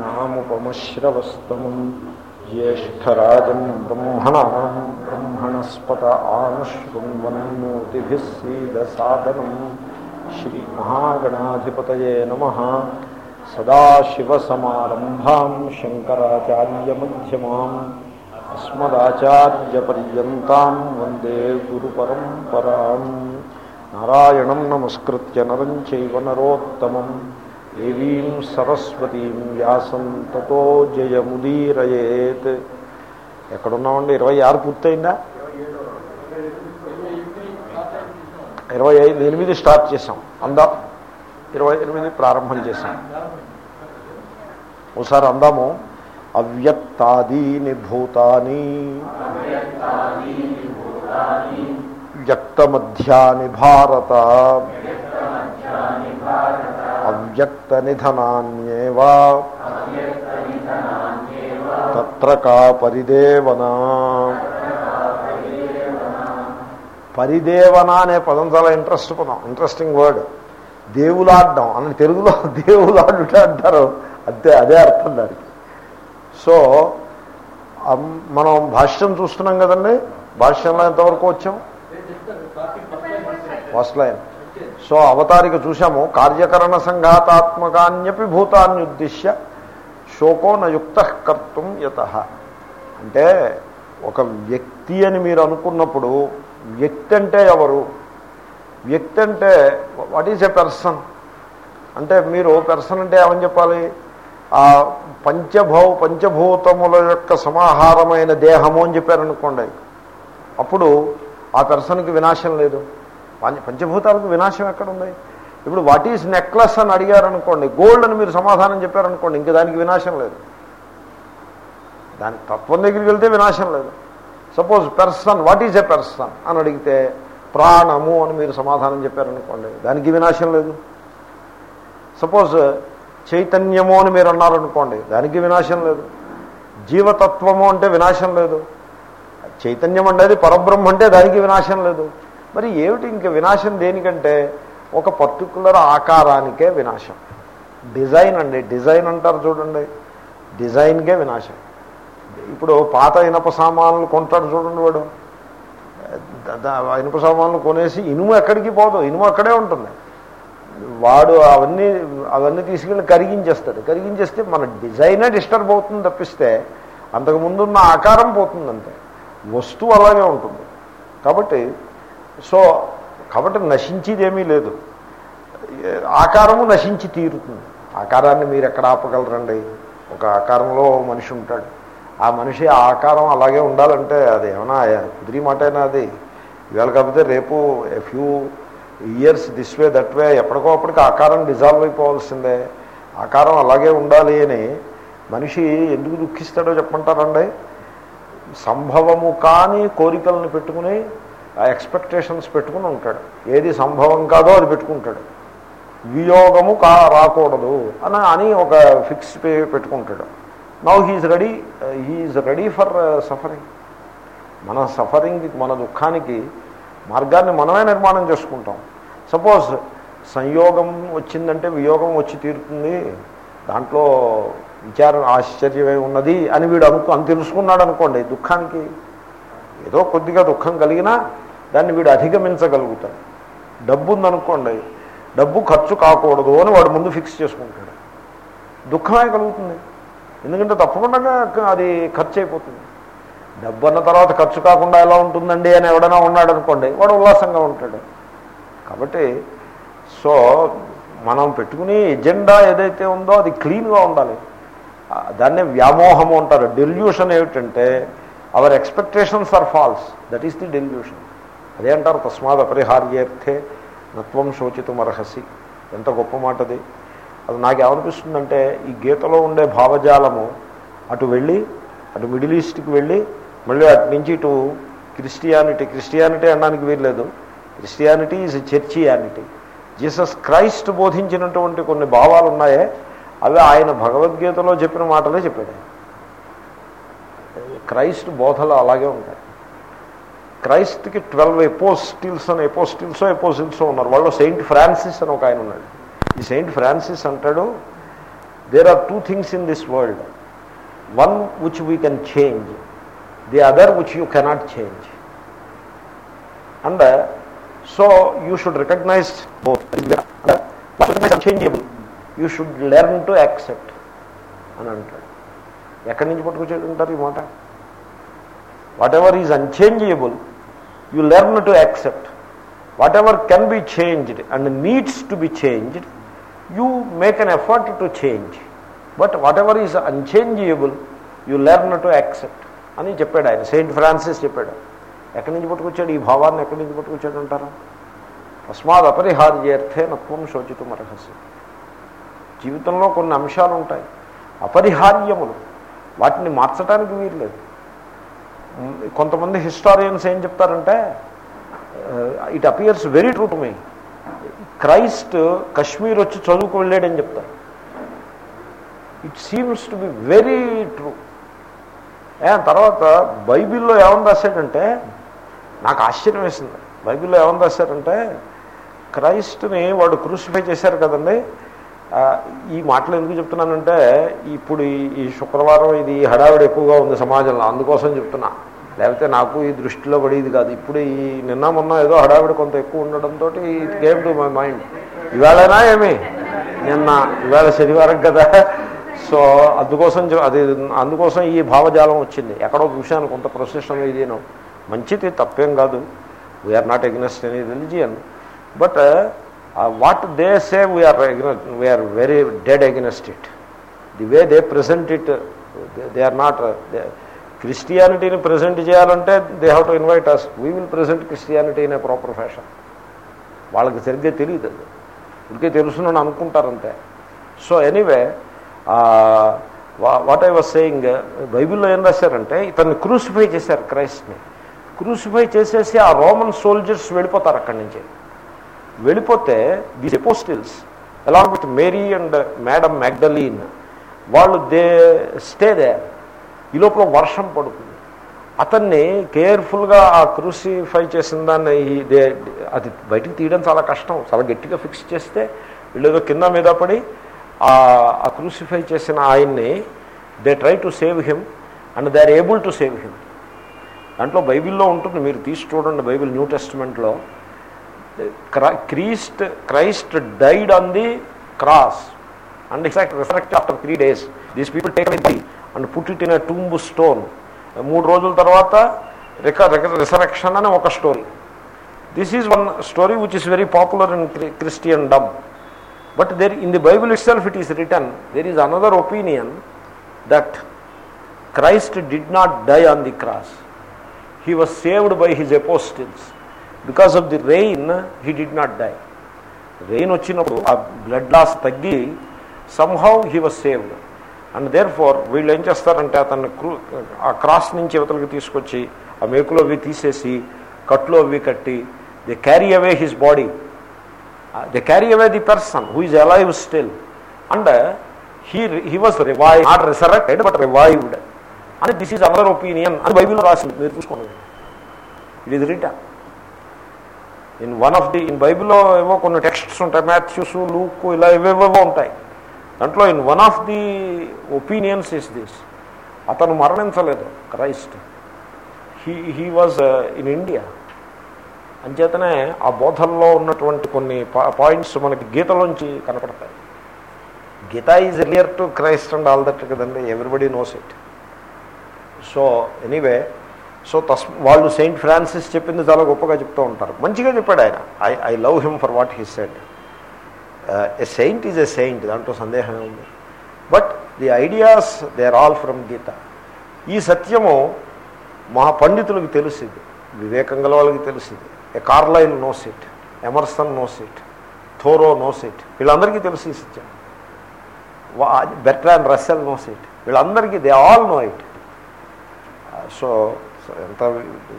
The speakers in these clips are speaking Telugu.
జ్యేష్టరాజముపమశ్రవస్తమం జ్యేష్టరాజం బ్రహ్మణా బ్రహ్మణస్పత ఆనుశృణ్వన్నోతిభిः సీదసాదనం శ్రీమహాగణాధిపతయే నమ సదాశివసమారంభాం శంకరాచార్యమ్యమాం అస్మదాచార్యపర్యంతం వందే గురుపరంపరాం నారాయణం నమస్కృత్య నరం చైవ నరోత్తమం దేవీం సరస్వతీం వ్యాసం తతో జయముదీరయేత్. ఎక్కడున్నామండి? ఇరవై ఆరు పూర్తయిందా? ఇరవై ఐదు ఎనిమిది స్టార్ట్ చేసాం అందాం ఇరవై ఎనిమిది ప్రారంభం చేసాం ఒకసారి అందాము. అవ్యక్తాదీని భూతాని. వ్యక్తమధ్యాని భారత అవ్యక్త నిధనాన్యేవా తత్ర కా పరిదేవనా. పరిదేవన అనే పదం చాలా ఇంట్రెస్ట్ పదం ఇంట్రెస్టింగ్ వర్డ్. దేవులాడడం అని తెలుగులో దేవులాడుట అంటారు. అదే అదే అర్థం దానికి. సో మనం భాష్యం చూస్తున్నాం కదండి? భాష్యంలో ఎంతవరకు వచ్చాం? First line. సో అవతారిక చూశాము. కార్యకరణ సంఘాతాత్మకాన్యపి భూతాన్యుద్దిశ్య శోకో నయుక్త కర్తం యత. అంటే ఒక వ్యక్తి అని మీరు అనుకున్నప్పుడు వ్యక్తి అంటే ఎవరు? వ్యక్తి అంటే వాట్ ఈజ్ ఎ పర్సన్ అంటే మీరు పెర్సన్ అంటే ఏమని చెప్పాలి? ఆ పంచభౌ పంచభూతముల యొక్క సమాహారమైన దేహము అని చెప్పారనుకోండి. అప్పుడు ఆ పర్సన్కి వినాశం లేదు. పంచభూతాలకు వినాశం ఎక్కడుంది? ఇప్పుడు వాట్ ఈజ్ నెక్లెస్ అని అడిగారనుకోండి గోల్డ్ అని మీరు సమాధానం చెప్పారనుకోండి ఇంక దానికి వినాశం లేదు. దాని తత్వం దగ్గరికి వెళ్తే వినాశం లేదు. Suppose person what is a person అని అడిగితే ప్రాణము అని మీరు సమాధానం చెప్పారనుకోండి దానికి వినాశం లేదు. సపోజ్ చైతన్యము అని మీరు అన్నారనుకోండి దానికి వినాశం లేదు. జీవతత్వము అంటే వినాశం లేదు. చైతన్యం అనేది పరబ్రహ్మ అంటే దానికి వినాశం లేదు. మరి ఏమిటి ఇంక వినాశం దేనికంటే ఒక పర్టికులర్ ఆకారానికే వినాశం. డిజైన్ అండి డిజైన్ అంటారు చూడండి. డిజైన్కే వినాశం. ఇప్పుడు పాత ఇనప సామాన్లు కొంటాడు చూడండి వాడు. ద- ఆ ఇనుప సామాన్లు కొనేసి ఇనుము ఎక్కడికి పోదు ఇనుము అక్కడే ఉంటుంది. వాడు అవన్నీ అవన్నీ తీసుకెళ్ళి కరిగించేస్తాడు. కరిగించేస్తే మన డిజైనే డిస్టర్బ్ అవుతుంది తప్పిస్తే అంతకుముందున్న ఆకారం పోతుందంటే వస్తువు అలాగే ఉంటుంది. కాబట్టి సో కాబట్టి నశించేదేమీ లేదు. ఆకారము నశించి తీరుతుంది. ఆకారాన్ని మీరు ఎక్కడ ఆపగలరండి? ఒక ఆకారంలో మనిషి ఉంటాడు. ఆ మనిషి ఆకారం అలాగే ఉండాలంటే అది ఏమైనా కుదిరి మాటైనా అది. ఇవాళ కాకపోతే రేపు few years this way that way ఎప్పటికో అప్పటికి ఆకారం డిజాల్వ్ అయిపోవాల్సిందే. ఆకారం అలాగే ఉండాలి అని మనిషి ఎందుకు దుఃఖిస్తాడో చెప్పంటారండి సంభవము కాని కోరికలను పెట్టుకుని ఆ ఎక్స్పెక్టేషన్స్ పెట్టుకుని ఉంటాడు. ఏది సంభవం కాదో అది పెట్టుకుంటాడు. వియోగము కా రాకూడదు అని అని ఒక ఫిక్స్ పెట్టుకుంటాడు. Now he's ready he's ready for suffering మన సఫరింగ్ మన దుఃఖానికి మార్గాన్ని మనమే నిర్మాణం చేసుకుంటాం. సపోజ్ సంయోగం వచ్చిందంటే వియోగం వచ్చి తీరుతుంది. దాంట్లో విచారం ఆశ్చర్యమే ఉన్నది అని వీడు అనుకు అని తెలుసుకున్నాడు అనుకోండి దుఃఖానికి ఏదో కొద్దిగా దుఃఖం కలిగినా దాన్ని వీడు అధిగమించగలుగుతాడు. డబ్బు ఉందనుకోండి డబ్బు ఖర్చు కాకూడదు అని వాడు ముందు ఫిక్స్ చేసుకుంటాడు. దుఃఖమే కలుగుతుంది ఎందుకంటే తప్పకుండా అది ఖర్చు అయిపోతుంది డబ్బు అన్న తర్వాత ఖర్చు కాకుండా ఎలా ఉంటుందండి అని ఎవడైనా ఉన్నాడు అనుకోండి వాడు ఉల్లాసంగా ఉంటాడు. కాబట్టి సో మనం పెట్టుకుని ఎజెండా ఏదైతే ఉందో అది క్లీన్గా ఉండాలి. దాన్నే వ్యామోహము అంటారు. డెల్యూషన్ ఏమిటంటే our expectations are false that is the delusion అదే అంటారు తస్మాత్ అపరిహార్యేర్థే నత్వం శోచితం అర్హసి ఎంత గొప్ప మాట అది అది నాకేమనిపిస్తుందంటే ఈ గీతలో ఉండే భావజాలము అటు వెళ్ళి అటు మిడిల్ ఈస్ట్కి వెళ్ళి మళ్ళీ అటు నుంచి ఇటు క్రిస్టియానిటీ క్రిస్టియానిటీ అనడానికి వీల్లేదు. Christianity is churchianity. Jesus Christ బోధించినటువంటి కొన్ని భావాలు ఉన్నాయే అవి ఆయన భగవద్గీతలో చెప్పిన మాటలే చెప్పాడు క్రైస్ట్ బోధలు అలాగే ఉంటాయి. క్రైస్ట్కి ట్వెల్వ్ ఎపోస్టిల్స్ అని ఎపోస్టిల్సో ఎపోసిల్సో ఉన్నారు. వాళ్ళు సెయింట్ ఫ్రాన్సిస్ అని ఒక ఆయన ఉన్నాడు. ఈ సెయింట్ ఫ్రాన్సిస్ అంటాడు there are two things in this world one which we can change the other which you cannot change and so you should recognise changeable you should learn to accept అని అంటాడు. ఎక్కడి నుంచి పట్టుకొచ్చేది ఉంటారు ఈ మాట? Whatever is unchangeable you learn to accept whatever can be changed and needs to be changed you make an effort to change but what ever is unchangeable you learn to accept అని చెప్పాడు ఆయన. సెయింట్ ఫ్రాన్సిస్ చెప్పాడు. ఎక్కడి నుంచి పట్టుకొచ్చాడు? ఈ భావాన్ని ఎక్కడి నుంచి పట్టుకొచ్చాడు అంటారా? తస్మాత్ అపరిహార్యర్థే నత్వం శోచితం అర్హసి. జీవితంలో కొన్ని అంశాలు ఉంటాయి అపరిహార్యములు. వాటిని మార్చడానికి వీల్లేదు కొంతమంది హిస్టారియన్స్ ఏం చెప్తారంటే it appears very true to me Christ Kashmir వచ్చి చదువుకు వెళ్ళాడని చెప్తారు. It seems to be very true తర్వాత బైబిల్లో ఏమని రాశాడంటే నాకు ఆశ్చర్యం వేసింది. బైబిల్లో ఏమని రాశారంటే క్రైస్ట్ని వాడు క్రూసిఫై చేశారు కదండి. ఈ మాటలు ఎందుకు చెప్తున్నానంటే ఇప్పుడు ఈ శుక్రవారం ఇది హడావిడి ఎక్కువగా ఉంది సమాజంలో అందుకోసం చెప్తున్నా. లేకపోతే నాకు ఈ దృష్టిలో పడేది కాదు. ఇప్పుడు ఈ నిన్న మొన్న ఏదో హడావిడి కొంత ఎక్కువ ఉండడంతో it came to my mind ఇవాళనా ఏమి? నిన్న ఇవాళ శనివారం కదా. సో అందుకోసం అది అందుకోసం ఈ భావజాలం వచ్చింది. ఎక్కడో చూశాను కొంత ప్రొసెషన్ ఇదేను మంచిది తప్పేం కాదు. We're not against any religion but what they say we're we're very dead against it the way they present it they are not క్రిస్టియానిటీని present చేయాలంటే they have to invite us we will present Christianity in a proper fashion వాళ్ళకి సరిగ్గా తెలియదు అది. ఇదికే తెలుసునని అనుకుంటారంతే. So anyway what I was saying బైబిల్లో ఏం రాశారంటే ఇతన్ని క్రూసిఫై చేశారు క్రైస్ట్ని. క్రూసిఫై చేసేసి ఆ రోమన్ సోల్జర్స్ వెళ్ళిపోతారు అక్కడి నుంచి. వెళ్ళిపోతే the apostles along with Mary and madam Magdalene వాళ్ళు దే స్టే దే ఈ లోపల వర్షం పడుతుంది. అతన్ని కేర్ఫుల్గా ఆ క్రూసిఫై చేసిన దాన్ని దే అది బయటికి తీయడం చాలా కష్టం చాలా గట్టిగా ఫిక్స్ చేస్తే వీళ్ళేదో కింద మీద పడి ఆ క్రూసిఫై చేసిన ఆయన్ని they try to save him and they are able to save him. దాంట్లో బైబిల్లో ఉంటుంది మీరు తీసి చూడండి Bible new టెస్ట్మెంట్లో. Christ Christ died on the cross and exact resurrect after three days. These people take with and put it in a tomb stone. మూడు రోజుల తర్వాత రిక రిసరక్షన్ అని ఒక story. This is one story which is very popular in Christendom but there in the Bible itself it is written there is another opinion that Christ did not die on the cross he was saved by his apostles because of the rain he did not die rain వచ్చినప్పుడు ఆ బ్లడ్ లాస్ తగ్గి somehow he was saved and therefore వీళ్ళు ఏం చేస్తారంటే అతన్ని క్రూ ఆ క్రాస్ నుంచి ఇవతలకి తీసుకొచ్చి ఆ మేకులు అవి తీసేసి కట్లు అవి కట్టి they carry away his body they carry away the person who is alive still and he he was revive not resurrected but revived and this is our opinion అని బైబిల్లో రాసింది. మీరు చూసుకోండి. It is written in one of the in బైబిల్లో ఏవో కొన్ని టెక్స్ట్స్ ఉంటాయి. మ్యాథ్యూస్ లూక్ ఇలా ఇవేవో ఉంటాయి. దాంట్లో in one of the opinions is this. అతను మరణించలేదు Christ. He he was uh, in India. అంచేతనే ఆ బోధల్లో ఉన్నటువంటి కొన్ని పాయింట్స్ మనకి గీతలోంచి కనపడతాయి. Gita is rear to Christ and all that కదండి everybody knows it. So anyway so thus వాళ్ళు సెయింట్ ఫ్రాన్సిస్ చెప్పింది చాలా గొప్పగా చెప్తూ ఉంటారు. మంచిగా చెప్పాడు ఆయన. I I love him for what he said. A saint is a saint దాంట్లో సందేహమే ఉంది. But the ideas they are all from Gita ఈ సత్యము మా పండితులకు తెలిసింది వివేకం గల వాళ్ళకి తెలిసింది. A Carlyle knows it Emerson knows it Thoreau knows it వీళ్ళందరికీ తెలుసు ఈ సత్యం. బెట్రాన్ రస్సెల్ నోస్ ఇట్ వీళ్ళందరికీ they all know it so ఎంత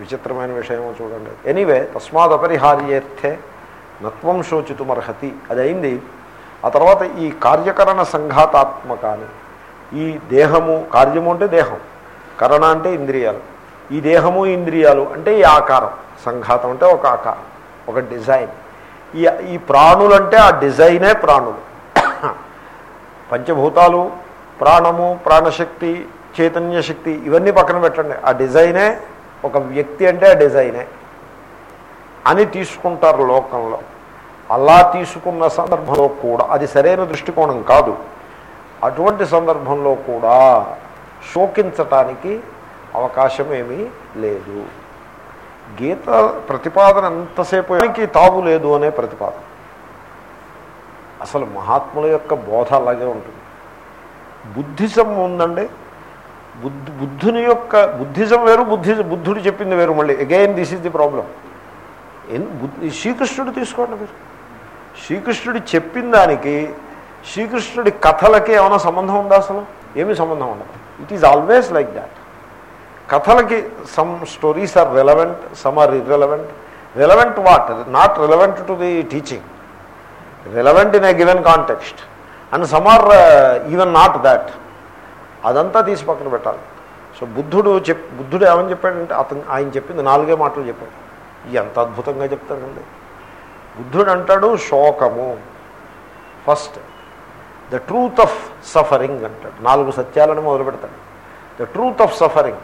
విచిత్రమైన విషయమో చూడండి. ఎనీవే తస్మాత్ అపరిహార్యేర్థే నత్వం శోచితుమర్హతి అది అయింది ఆ తర్వాత ఈ కార్యకరణ సంఘాతాత్మకాన్ని ఈ దేహము కార్యము అంటే దేహం కరణ అంటే ఇంద్రియాలు. ఈ దేహము ఇంద్రియాలు అంటే ఈ ఆకారం. సంఘాతం అంటే ఒక ఆకారం ఒక డిజైన్. ఈ ఈ ప్రాణులంటే ఆ డిజైనే ప్రాణులు. పంచభూతాలు ప్రాణము ప్రాణశక్తి చైతన్య శక్తి ఇవన్నీ పక్కన పెట్టండి. ఆ డిజైనే ఒక వ్యక్తి అంటే ఆ డిజైనే. అని తీసుకుంటారు లోకంలో. అలా తీసుకున్న సందర్భంలో కూడా అది సరైన దృష్టికోణం కాదు. అటువంటి సందర్భంలో కూడా శోకించటానికి అవకాశం ఏమీ లేదు. గీత ప్రతిపాదన ఎంతసేపు తావు లేదు అనే ప్రతిపాదన. అసలు మహాత్ముల యొక్క బోధ అలాగే ఉంటుంది. బుద్ధిజం ఉందండి. బుద్ధి బుద్ధుని యొక్క బుద్ధిజం వేరు బుద్ధి బుద్ధుడు చెప్పింది వేరు మళ్ళీ. Again this is the problem శ్రీకృష్ణుడు తీసుకోండి మీరు. శ్రీకృష్ణుడు చెప్పిన దానికి శ్రీకృష్ణుడి కథలకి ఏమైనా సంబంధం ఉందా అసలు? ఏమీ సంబంధం ఉండదు. It is always like that కథలకి some stories are relevant some are irrelevant relevant what not relevant to the teaching relevant in a given context and some are even not that అదంతా తీసి పక్కన పెట్టాలి. సో బుద్ధుడు చెప్ బుద్ధుడు ఏమని చెప్పాడంటే అతను ఆయన చెప్పింది నాలుగే మాటలు చెప్పాడు. ఎంత అద్భుతంగా చెప్తాడండి బుద్ధుడు అంటాడు శోకము. First the truth of suffering అంటాడు. నాలుగు సత్యాలను మొదలు పెడతాడు ద ట్రూత్ ఆఫ్ సఫరింగ్.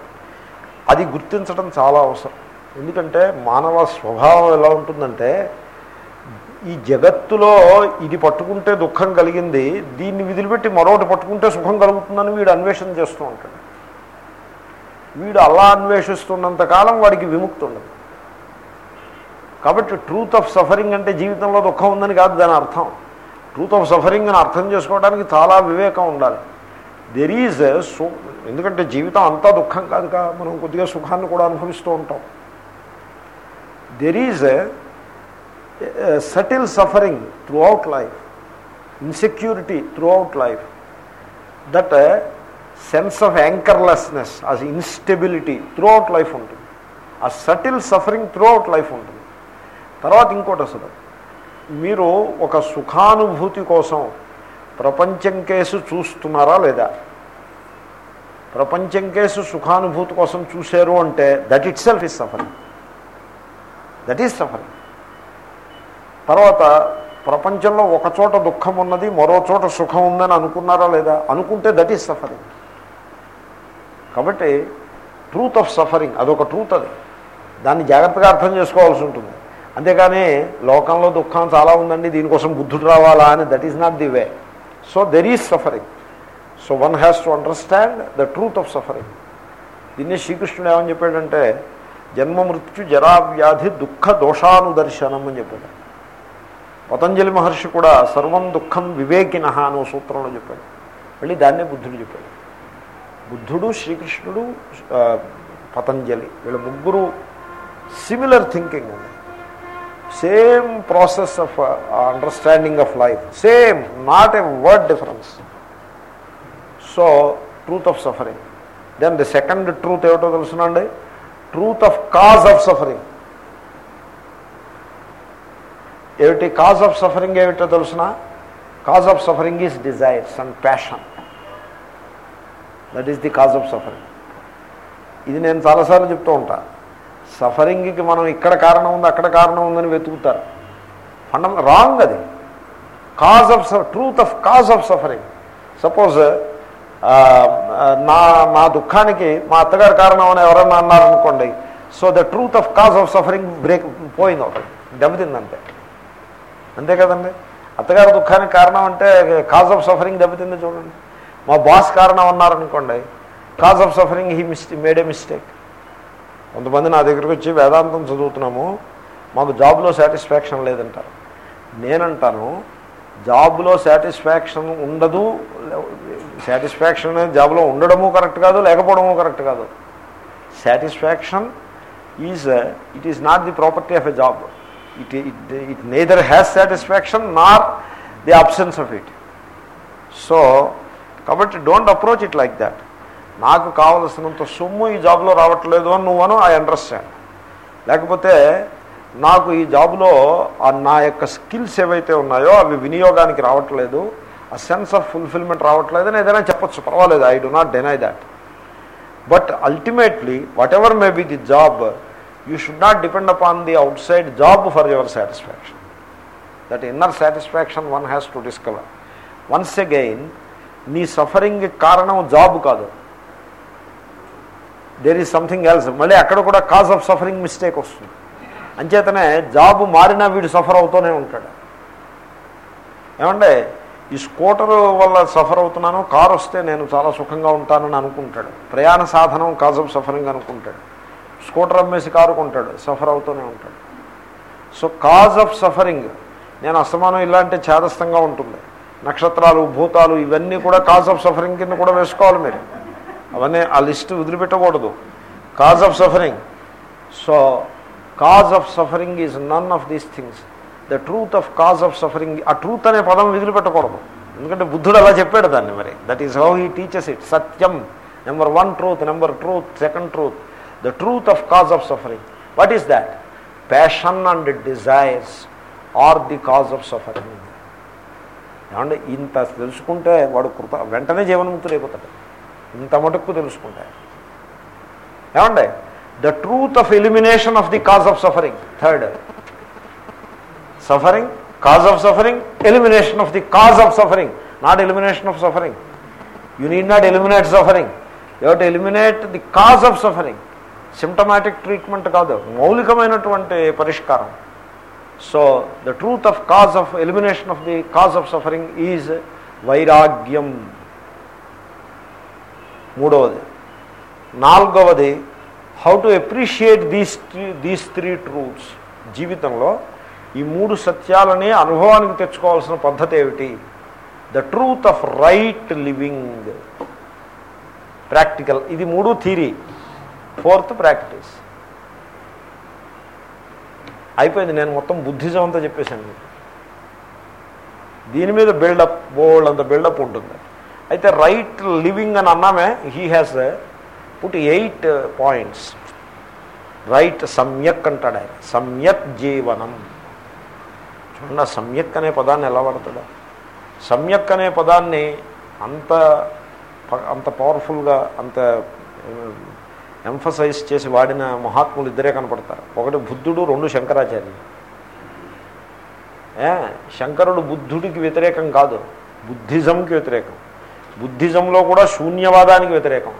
అది గుర్తించడం చాలా అవసరం. ఎందుకంటే మానవ స్వభావం ఎలా ఉంటుందంటే ఈ జగత్తులో ఇది పట్టుకుంటే దుఃఖం కలిగింది దీన్ని విదిలిపెట్టి మరొకటి పట్టుకుంటే సుఖం కలుగుతుందని వీడు అన్వేషణ చేస్తూ ఉంటాడు. వీడు అలా అన్వేషిస్తున్నంత కాలం వాడికి విముక్తి ఉండదు. కాబట్టి ట్రూత్ ఆఫ్ సఫరింగ్ అంటే జీవితంలో దుఃఖం ఉందని కాదు దాని అర్థం. ట్రూత్ ఆఫ్ సఫరింగ్ అని అర్థం చేసుకోవడానికి చాలా వివేకం ఉండాలి. దెర్ ఈజ్ సో ఎందుకంటే జీవితం అంతా దుఃఖం కాదుగా మనం కొద్దిగా సుఖాన్ని కూడా అనుభవిస్తూ ఉంటాం. There is subtle suffering throughout life insecurity throughout life that sense of anchorlessness as instability throughout life ఉంటుంది. ఆ subtle suffering throughout life ఉంటుంది. తర్వాత ఇంకోటి అసలు. మీరు ఒక సుఖానుభూతి కోసం ప్రపంచం కేసు చూస్తున్నారా లేదా? ప్రపంచం కేసు సుఖానుభూతి కోసం చూశారు అంటే that itself is suffering that is suffering తర్వాత ప్రపంచంలో ఒక చోట దుఃఖం ఉన్నది మరో చోట సుఖం ఉందని అనుకున్నారా లేదా? అనుకుంటే దట్ ఈజ్ సఫరింగ్ కాబట్టి ట్రూత్ ఆఫ్ సఫరింగ్ అదొక ట్రూత్ అది. దాన్ని జాగ్రత్తగా అర్థం చేసుకోవాల్సి ఉంటుంది. అంతేకాని లోకంలో దుఃఖం చాలా ఉందండి దీనికోసం బుద్ధుడు రావాలా అని that is not the way so there is suffering so one has to understand the truth of suffering దీన్ని శ్రీకృష్ణుడు ఏమని చెప్పాడంటే జన్మ మృత్యు జరా వ్యాధి దుఃఖ దోషానుదర్శనం అని చెప్పాడు. పతంజలి మహర్షి కూడా సర్వం దుఃఖం వివేకిన అనే సూత్రంలో చెప్పాడు. మళ్ళీ దాన్నే బుద్ధుడు చెప్పాడు. బుద్ధుడు శ్రీకృష్ణుడు పతంజలి వీళ్ళ ముగ్గురు సిమిలర్ థింకింగ్ ఉంది. Same process of understanding of life same not a word difference so truth of suffering then the second truth ఏమిటో తెలుసునండి? Truth of cause of suffering ఏమిటి కాజ్ ఆఫ్ సఫరింగ్ ఏమిటో తెలుసిన? Cause of suffering is desires and passion that is the cause of suffering ఇది నేను చాలాసార్లు చెప్తూ ఉంటాను సఫరింగ్కి మనం ఇక్కడ కారణం ఉంది అక్కడ కారణం ఉందని వెతుకుతారు. ఫండ రాంగ్ అది. Cause of truth of cause of suffering. Suppose నా నా దుఃఖానికి మా అత్తగారు కారణం అని ఎవరన్నా అన్నారనుకోండి so the truth of cause of suffering break పోయింది ఒకటి. దెబ్బతిందంటే అంతే కదండి? అత్తగారి దుఃఖానికి కారణం అంటే కాజ్ ఆఫ్ సఫరింగ్ దెబ్బతింది చూడండి. మా బాస్ కారణం అన్నారనుకోండి cause of suffering he mistake made a mistake. కొంతమంది నా దగ్గరికి వచ్చి వేదాంతం చదువుతున్నాము మాకు జాబ్లో సాటిస్ఫాక్షన్ లేదంటారు. నేనంటాను జాబ్లో సాటిస్ఫాక్షన్ ఉండదు సాటిస్ఫాక్షన్ అనేది జాబ్లో ఉండడము కరెక్ట్ కాదు లేకపోవడము కరెక్ట్ కాదు. Satisfaction is it is not the property of a job. It it it neither has satisfaction nor the absence of it so కాబట్టి don't approach it like that. నాకు కావలసినంత సొమ్ము ఈ జాబ్లో రావట్లేదు అని నువ్వను ఐ అండర్స్టాండ్ లేకపోతే నాకు ఈ జాబ్లో నా యొక్క స్కిల్స్ ఏవైతే ఉన్నాయో అవి వినియోగానికి రావట్లేదు ఆ సెన్స్ ఆఫ్ ఫుల్ఫిల్మెంట్ రావట్లేదు అని ఏదైనా చెప్పచ్చు. పర్వాలేదు I do not deny that but ultimately whatever may be the job you should not depend upon the outside job for your satisfaction that inner satisfaction one has to discover once again నీ సఫరింగ్ కారణం జాబ్ కాదు. దేర్ ఈజ్ సంథింగ్ ఎల్స్ మళ్ళీ అక్కడ కూడా కాజ్ ఆఫ్ సఫరింగ్ మిస్టేక్ వస్తుంది. అంచేతనే జాబ్ మారినా వీడు సఫర్ అవుతూనే ఉంటాడు. ఏమంటే ఈ స్కూటర్ వల్ల సఫర్ అవుతున్నాను కారు వస్తే నేను చాలా సుఖంగా ఉంటానని అనుకుంటాడు. ప్రయాణ సాధనం కాజ్ ఆఫ్ సఫరింగ్ అనుకుంటాడు. స్కూటర్ అమ్మేసి కారు కొంటాడు సఫర్ అవుతూనే ఉంటాడు. సో కాజ్ ఆఫ్ సఫరింగ్ నేను అస్తమానం ఇలాంటి చేదస్థంగా ఉంటుంది. నక్షత్రాలు భూతాలు ఇవన్నీ కూడా కాజ్ ఆఫ్ సఫరింగ్ కింద కూడా వేసుకోవాలి మీరు. అవన్నీ ఆ list వదిలిపెట్టకూడదు. Cause of suffering so cause of suffering is none of these things the truth of cause of suffering ఆ ట్రూత్ అనే పదం వదిలిపెట్టకూడదు. ఎందుకంటే బుద్ధుడు అలా చెప్పాడు దాన్ని మరి. That is how he teaches it Satyam number one truth number truth second truth the truth of cause of suffering what is that passion and desires are the cause of suffering ఏమంటే ఇంత తెలుసుకుంటే వాడు కృత వెంటనే జీవన్ముక్తుడు అయిపోతాడు ఇంత మటుకు తెలుసుకుంటాయి ఏమండి? The truth of elimination of the cause of suffering third suffering cause of suffering elimination of the cause of suffering not elimination of suffering you need not eliminate suffering you to eliminate the cause of suffering symptomatic treatment కాదు. మౌలికమైనటువంటి పరిష్కారం. So the truth of cause of elimination of the cause of suffering is వైరాగ్యం మూడవది. నాలుగవది how to appreciate these these three truths జీవితంలో ఈ మూడు సత్యాలని అనుభవానికి తెచ్చుకోవాల్సిన పద్ధతి ఏమిటి? The truth of right living practical ఇది మూడు థీరీ. ఫోర్త్ ప్రాక్టీస్ అయిపోయింది. నేను మొత్తం బుద్ధిజం అంతా చెప్పేశాను. దీని మీద బిల్డప్ బోల్డ్ అంత బిల్డప్ ఉంటుంది. అయితే రైట్ లివింగ్ అని అన్నామే he has put eight points right సమ్యక్ అంటాడు ఆయన. సమ్యక్ జీవనం. చూడండి సమ్యక్ అనే పదాన్ని ఎలా పడతాడు సమ్యక్ అనే పదాన్ని అంత అంత పవర్ఫుల్గా అంత uh, ఎంఫసైజ్ చేసి వాడిన మహాత్ములు ఇద్దరే కనపడతారు. ఒకటి బుద్ధుడు రెండు శంకరాచార్యులు. ఏ? శంకరుడు బుద్ధుడికి వ్యతిరేకం కాదు. బుద్ధిజంకి వ్యతిరేకం. బుద్ధిజంలో కూడా శూన్యవాదానికి వ్యతిరేకం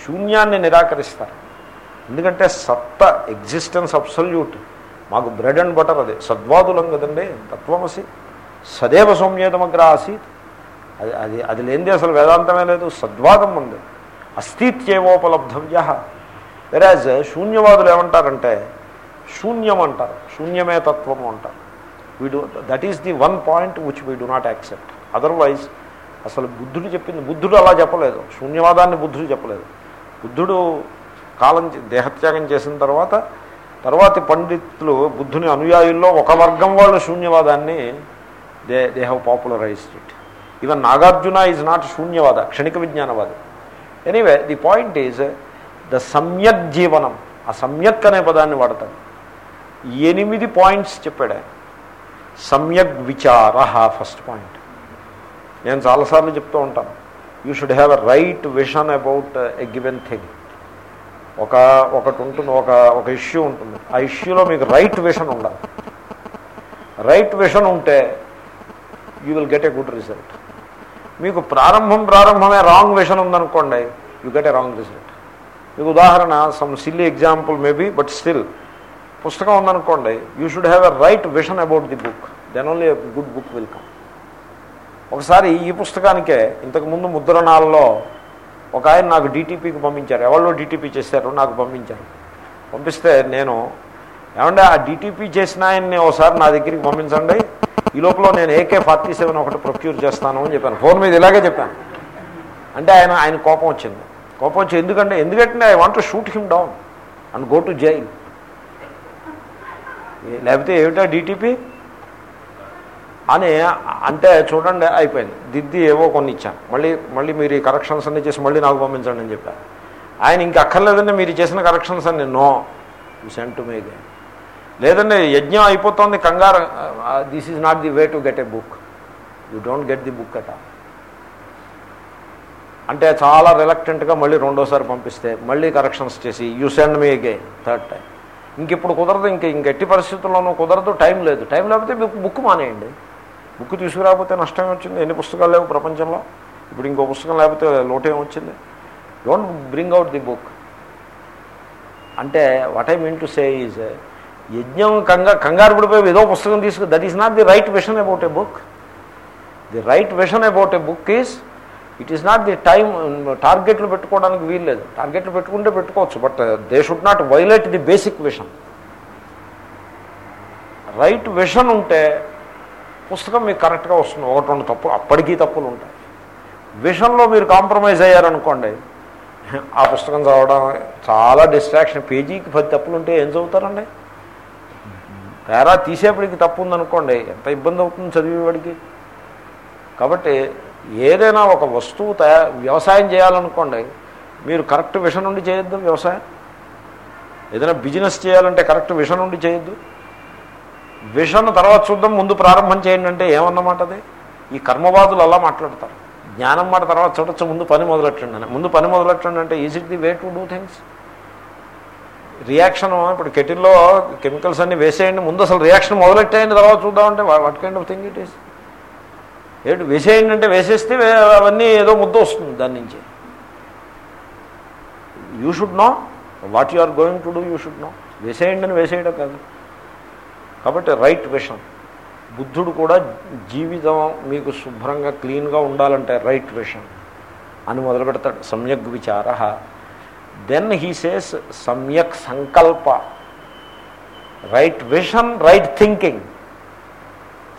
శూన్యాన్ని నిరాకరిస్తారు. ఎందుకంటే సత్త ఎగ్జిస్టెన్స్ అబ్సల్యూట్ మాకు బ్రెడ్ అండ్ బటర్ అదే. సద్వాదులం కదండి తత్వమసి. సదేవ సౌమ్యేతమగ్ర ఆసీత్ అది అది అది లేనిది అసలు వేదాంతమే లేదు సద్వాదం ఉంది. అస్థిత్యేవోపలబ్ధవ్య. వెరాజ్ శూన్యవాదులు ఏమంటారంటే శూన్యం అంటారు. శూన్యమే తత్వము అంటారు. వీడు that is the one point which we do not accept otherwise అసలు బుద్ధుడు చెప్పింది బుద్ధుడు అలా చెప్పలేదు. శూన్యవాదాన్ని బుద్ధుడు చెప్పలేదు. బుద్ధుడు కాలం దేహత్యాగం చేసిన తర్వాత తర్వాతి పండితులు బుద్ధుని అనుయాయుల్లో ఒక వర్గం వాళ్ళు శూన్యవాదాన్ని they they have popularised. It even Nagarjuna is not శూన్యవాద క్షణిక విజ్ఞానవాది. Anyway the point is the సమ్యక్ జీవనం ఆ సమ్యక్ అనే పదాన్ని వాడతాడు ఎనిమిది పాయింట్స్ చెప్పాడు ఆయన. సమ్యక్ విచార ఫస్ట్ పాయింట్ నేను చాలాసార్లు చెప్తూ ఉంటాను. You should have a right vision about a given thing ఒక ఒకటి ఉంటుంది ఒక ఒక ఇష్యూ ఉంటుంది. ఆ ఇష్యూలో మీకు రైట్ విషన్ ఉండాలి. రైట్ విషన్ ఉంటే you will get a good result మీకు ప్రారంభం ప్రారంభమే రాంగ్ విషన్ ఉందనుకోండి you get a wrong result మీకు ఉదాహరణ some silly example maybe but still పుస్తకం ఉందనుకోండి you should have a right vision about the book then only good book will come ఒకసారి ఈ పుస్తకానికే ఇంతకుముందు ముద్రణాల్లో ఒక ఆయన నాకు డీటీపీకి పంపించారు. ఎవరో డీటీపీ చేశారు నాకు పంపించారు. పంపిస్తే నేను ఏమంటే ఆ డీటీపీ చేసిన ఆయన్ని ఒకసారి నా దగ్గరికి పంపించండి. ఈ లోపల నేను ఏకే ఫార్టీ సెవెన్ ఒకటి ప్రొక్యూర్ చేస్తాను అని చెప్పాను. ఫోన్ మీద ఇలాగే చెప్పాను. అంటే ఆయన ఆయన కోపం వచ్చింది. కోపం వచ్చి ఎందుకంటే ఎందుకంటే I want shoot him down and go to jail లేకపోతే ఏమిటా డీటీపీ? అని అంటే చూడండి అయిపోయింది. దిద్ది ఏవో కొన్ని ఇచ్చాను మళ్ళీ మళ్ళీ మీరు ఈ కరెక్షన్స్ అన్ని చేసి మళ్ళీ నాకు పంపించండి అని చెప్పాను ఆయన ఇంక అక్కర్లేదండి మీరు చేసిన కరెక్షన్స్ అన్ని. నో. యూ సెంట్ టు లేదండి యజ్ఞం అయిపోతుంది కంగారు. This is not the way to get a book you don't get the book అట అంటే చాలా రిలక్టెంట్గా మళ్ళీ రెండోసారి పంపిస్తే మళ్ళీ కరెక్షన్స్ చేసి you send me again third time ఇంక ఇప్పుడు కుదరదు ఇంక ఇంక ఎట్టి పరిస్థితుల్లోనూ కుదరదు టైం లేదు. టైం లేకపోతే బుక్ మానేయండి. బుక్ తీసుకురాకపోతే నష్టం వచ్చింది. ఎన్ని పుస్తకాలు లేవు ప్రపంచంలో? ఇప్పుడు ఇంకో పుస్తకం లేకపోతే లోటేం వచ్చింది don't bring out the book అంటే what I mean to say is యజ్ఞం కంగా కంగారు పడిపోయి ఏదో పుస్తకం తీసుకు that is not the right vision about a book the right vision about a book is it is not the time టార్గెట్లు పెట్టుకోవడానికి వీల్లేదు. టార్గెట్లు పెట్టుకుంటే పెట్టుకోవచ్చు but they should not violate the basic vision right vision ఉంటే పుస్తకం మీకు కరెక్ట్గా వస్తుంది. ఒకటి రెండు తప్పు అప్పటికీ తప్పులు ఉంటాయి. విషయంలో మీరు కాంప్రమైజ్ అయ్యారనుకోండి ఆ పుస్తకం చదవడం చాలా డిస్ట్రాక్షన్ పేజీకి పది తప్పులు ఉంటే ఏం చదువుతారండి? పేరా తీసేపటికి తప్పు ఉందనుకోండి ఎంత ఇబ్బంది అవుతుంది చదివేవాడికి కాబట్టి ఏదైనా ఒక వస్తువు తయా వ్యవసాయం చేయాలనుకోండి మీరు కరెక్ట్ విషయం నుండి చేయొద్దు వ్యవసాయం? ఏదైనా బిజినెస్ చేయాలంటే కరెక్ట్ విషయం నుండి చేయొద్దు? విషన్ తర్వాత చూద్దాం ముందు ప్రారంభం చేయండి అంటే ఏమన్నమాట అది? ఈ కర్మవాదులు అలా మాట్లాడతారు. జ్ఞానం మాట తర్వాత చూడొచ్చు ముందు పని మొదలెట్టండి అని. ముందు పని మొదలెట్టండి అంటే is it the way to do things? Reaction ఇప్పుడు కెటిల్లో కెమికల్స్ అన్ని వేసేయండి ముందు అసలు రియాక్షన్ మొదలెట్టేయండి తర్వాత చూద్దామంటే what kind of thing it is? ఏంటి వేసేయండి అంటే వేసేస్తే అవన్నీ ఏదో ముద్ద వస్తుంది దాని నుంచి. You should know what you are going to do you should know వేసేయండి అని వేసేయడం కాదు. కాబట్టి రైట్ విషన్. బుద్ధుడు కూడా జీవితం మీకు శుభ్రంగా క్లీన్గా ఉండాలంటే రైట్ విషన్ అని మొదలు పెడతాడు. సమ్యక్ విచార. దెన్ హీ సేస్ సమ్యక్ సంకల్ప. రైట్ విషన్ రైట్ థింకింగ్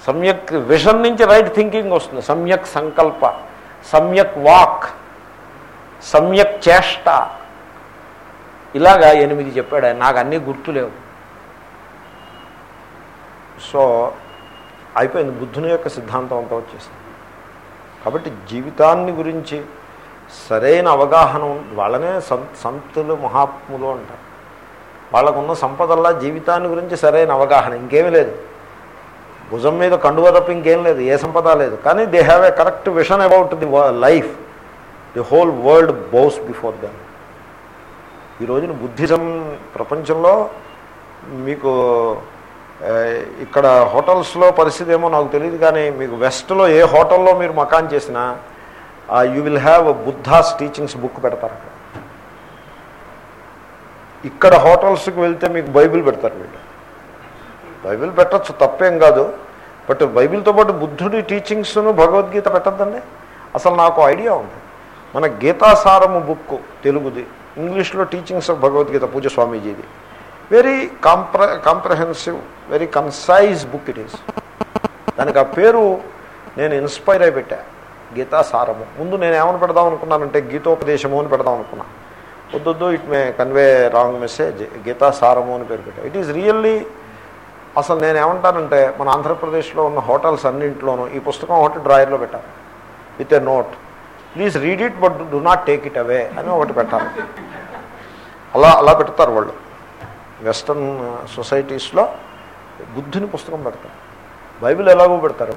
సమ్యక్ విషన్ నుంచి రైట్ థింకింగ్ వస్తుంది. సమ్యక్ సంకల్ప. సమ్యక్ వాక్. సమ్యక్ చేష్ట. ఇలాగా ఎనిమిది చెప్పాడు నాకు అన్నీ గుర్తులేవు. సో అయిపోయింది. బుద్ధుని యొక్క సిద్ధాంతం అంతా వచ్చేసింది. కాబట్టి జీవితాన్ని గురించి సరైన అవగాహన వాళ్ళనే సం- సంతులు మహాత్ములు అంటారు. వాళ్ళకున్న సంపదల్లా జీవితాన్ని గురించి సరైన అవగాహన ఇంకేమీ లేదు. భుజం మీద కండువ తప్ప ఇంకేం లేదు. ఏ సంపద లేదు. కానీ they have a correct vision about the life the whole world bows before them ఈ రోజున బుద్ధిజం ప్రపంచంలో మీకు ఇక్కడ హోటల్స్లో పరిస్థితి ఏమో నాకు తెలియదు కానీ మీకు వెస్ట్లో ఏ హోటల్లో మీరు మకాన్ చేసినా you will have Buddha's teachings book పెడతారు అక్కడ. ఇక్కడ హోటల్స్కి వెళ్తే మీకు బైబిల్ పెడతారు వీళ్ళు. బైబిల్ పెట్టచ్చు తప్పేం కాదు బట్ బైబిల్తో పాటు బుద్ధుడి టీచింగ్స్ను భగవద్గీత పెట్టద్దండి. అసలు నాకు ఐడియా ఉంది. మన గీతాసారము బుక్ తెలుగుది ఇంగ్లీష్లో టీచింగ్స్ ఆఫ్ భగవద్గీత పూజ స్వామీజీది. Very కాంప్ర comprehensive very concise book it is దానికి ఆ పేరు నేను ఇన్స్పైర్ అయి పెట్టా. గీతాసారము ముందు నేను ఏమని పెడదాం అనుకున్నానంటే గీతోపదేశము అని పెడదాం అనుకున్నా. వద్దొద్దు it may convey wrong message గీతాసారము అని పేరు పెట్టా. ఇట్ ఈస్ రియల్లీ అసలు నేను ఏమంటానంటే మన ఆంధ్రప్రదేశ్లో ఉన్న హోటల్స్ అన్నింటిలోనూ ఈ పుస్తకం ఒకటి డ్రాయర్లో పెట్టాను with a note please read it but do not take it away అని ఒకటి పెట్టాలి అలా అలా పెడతారు వాళ్ళు. వెస్టర్న్ సొసైటీస్లో బుద్ధుని పుస్తకం పెడతారు. బైబిల్ ఎలాగో పెడతారు?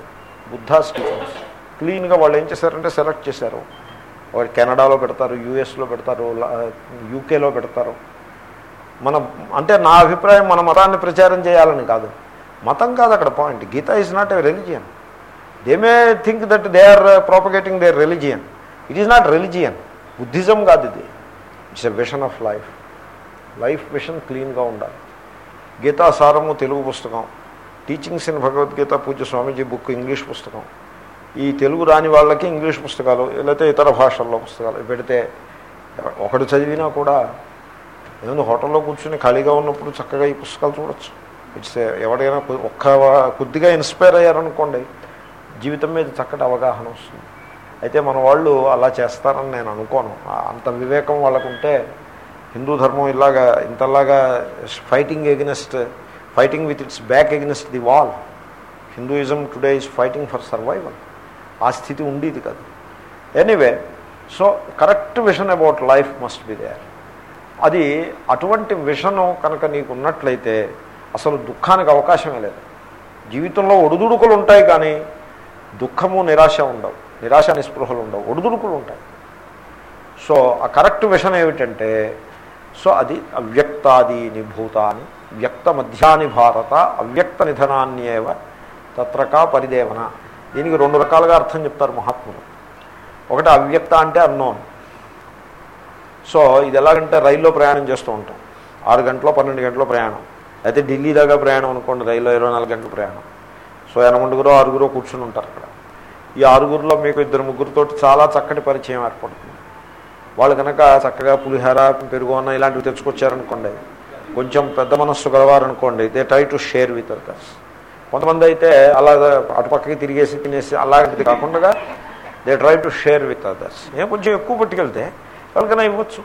బుద్ధా స్టీఫెన్స్ క్లీన్గా వాళ్ళు ఏం చేశారంటే సెలెక్ట్ చేశారు. వాళ్ళు కెనడాలో పెడతారు యూఎస్లో పెడతారు యూకేలో పెడతారు. మన అంటే నా అభిప్రాయం మన మతాన్ని ప్రచారం చేయాలని కాదు. మతం కాదు అక్కడ point Gita is not a religion they may think that they are propagating their religion it is not religion Buddhism కాదు ఇది. It's a vision of life life mission క్లీన్గా ఉండాలి. గీతాసారము తెలుగు పుస్తకం. Teachings in Bhagavad Gita puja Swamiji book English పుస్తకం. ఈ తెలుగు రాని వాళ్ళకి ఇంగ్లీష్ పుస్తకాలు లేకపోతే ఇతర భాషల్లో పుస్తకాలు పెడితే ఒకటి చదివినా కూడా ఏమైనా హోటల్లో కూర్చుని ఖాళీగా ఉన్నప్పుడు చక్కగా ఈ పుస్తకాలు చూడొచ్చు. ఇట్స్ ఎవరైనా ఒక్క కొద్దిగా ఇన్స్పైర్ అయ్యారనుకోండి జీవితం మీద చక్కటి అవగాహన వస్తుంది. అయితే మన వాళ్ళు అలా చేస్తారని నేను అనుకోను. ఆ- అంత వివేకం వాళ్ళకుంటే హిందూ ధర్మం ఇలాగా ఇంతలాగా fighting against fighting with its back against the wall Hinduism today is fighting for survival ఆ స్థితి ఉండేది కాదు. Anyway so correct vision about life must be there అది అటువంటి విషను కనుక నీకు ఉన్నట్లయితే అసలు దుఃఖానికి అవకాశమే లేదు. జీవితంలో ఒడిదుడుకులు ఉంటాయి కానీ దుఃఖము నిరాశ ఉండవు. నిరాశ నిస్పృహలు ఉండవు. ఒడిదుడుకులు ఉంటాయి. సో ఆ కరెక్ట్ విషన్ ఏమిటంటే సో అది అవ్యక్తాదీని భూతాని వ్యక్త మధ్యాని భారత అవ్యక్త నిధనాన్యేవ తత్రకా పరిదేవన. దీనికి రెండు రకాలుగా అర్థం చెప్తారు మహాత్ములు. ఒకటి అవ్యక్త అంటే అన్నోన్ సో ఇది ఎలాగంటే రైల్లో ప్రయాణం చేస్తూ ఉంటాం. ఆరు గంటలో పన్నెండు గంటలో ప్రయాణం. అయితే ఢిల్లీ దాకా ప్రయాణం అనుకోండి రైల్లో ఇరవై నాలుగు గంటల ప్రయాణం. సో ఎనమండుగురో ఆరుగురో కూర్చుని ఉంటారు అక్కడ. ఈ ఆరుగురిలో మీకు ఇద్దరు ముగ్గురితో చాలా చక్కటి పరిచయం ఏర్పడుతుంది. వాళ్ళు కనుక చక్కగా పులిహార పెరుగు అన్న ఇలాంటివి తెచ్చుకొచ్చారనుకోండి కొంచెం పెద్ద మనస్సు గలవారనుకోండి they try to share with others కొంతమంది అయితే అలా అటుపక్కకి తిరిగేసి తినేసి అలాంటిది కాకుండా they try to share with others ఏం కొంచెం ఎక్కువ పట్టుకెళ్తే వాళ్ళకైనా ఇవ్వచ్చు.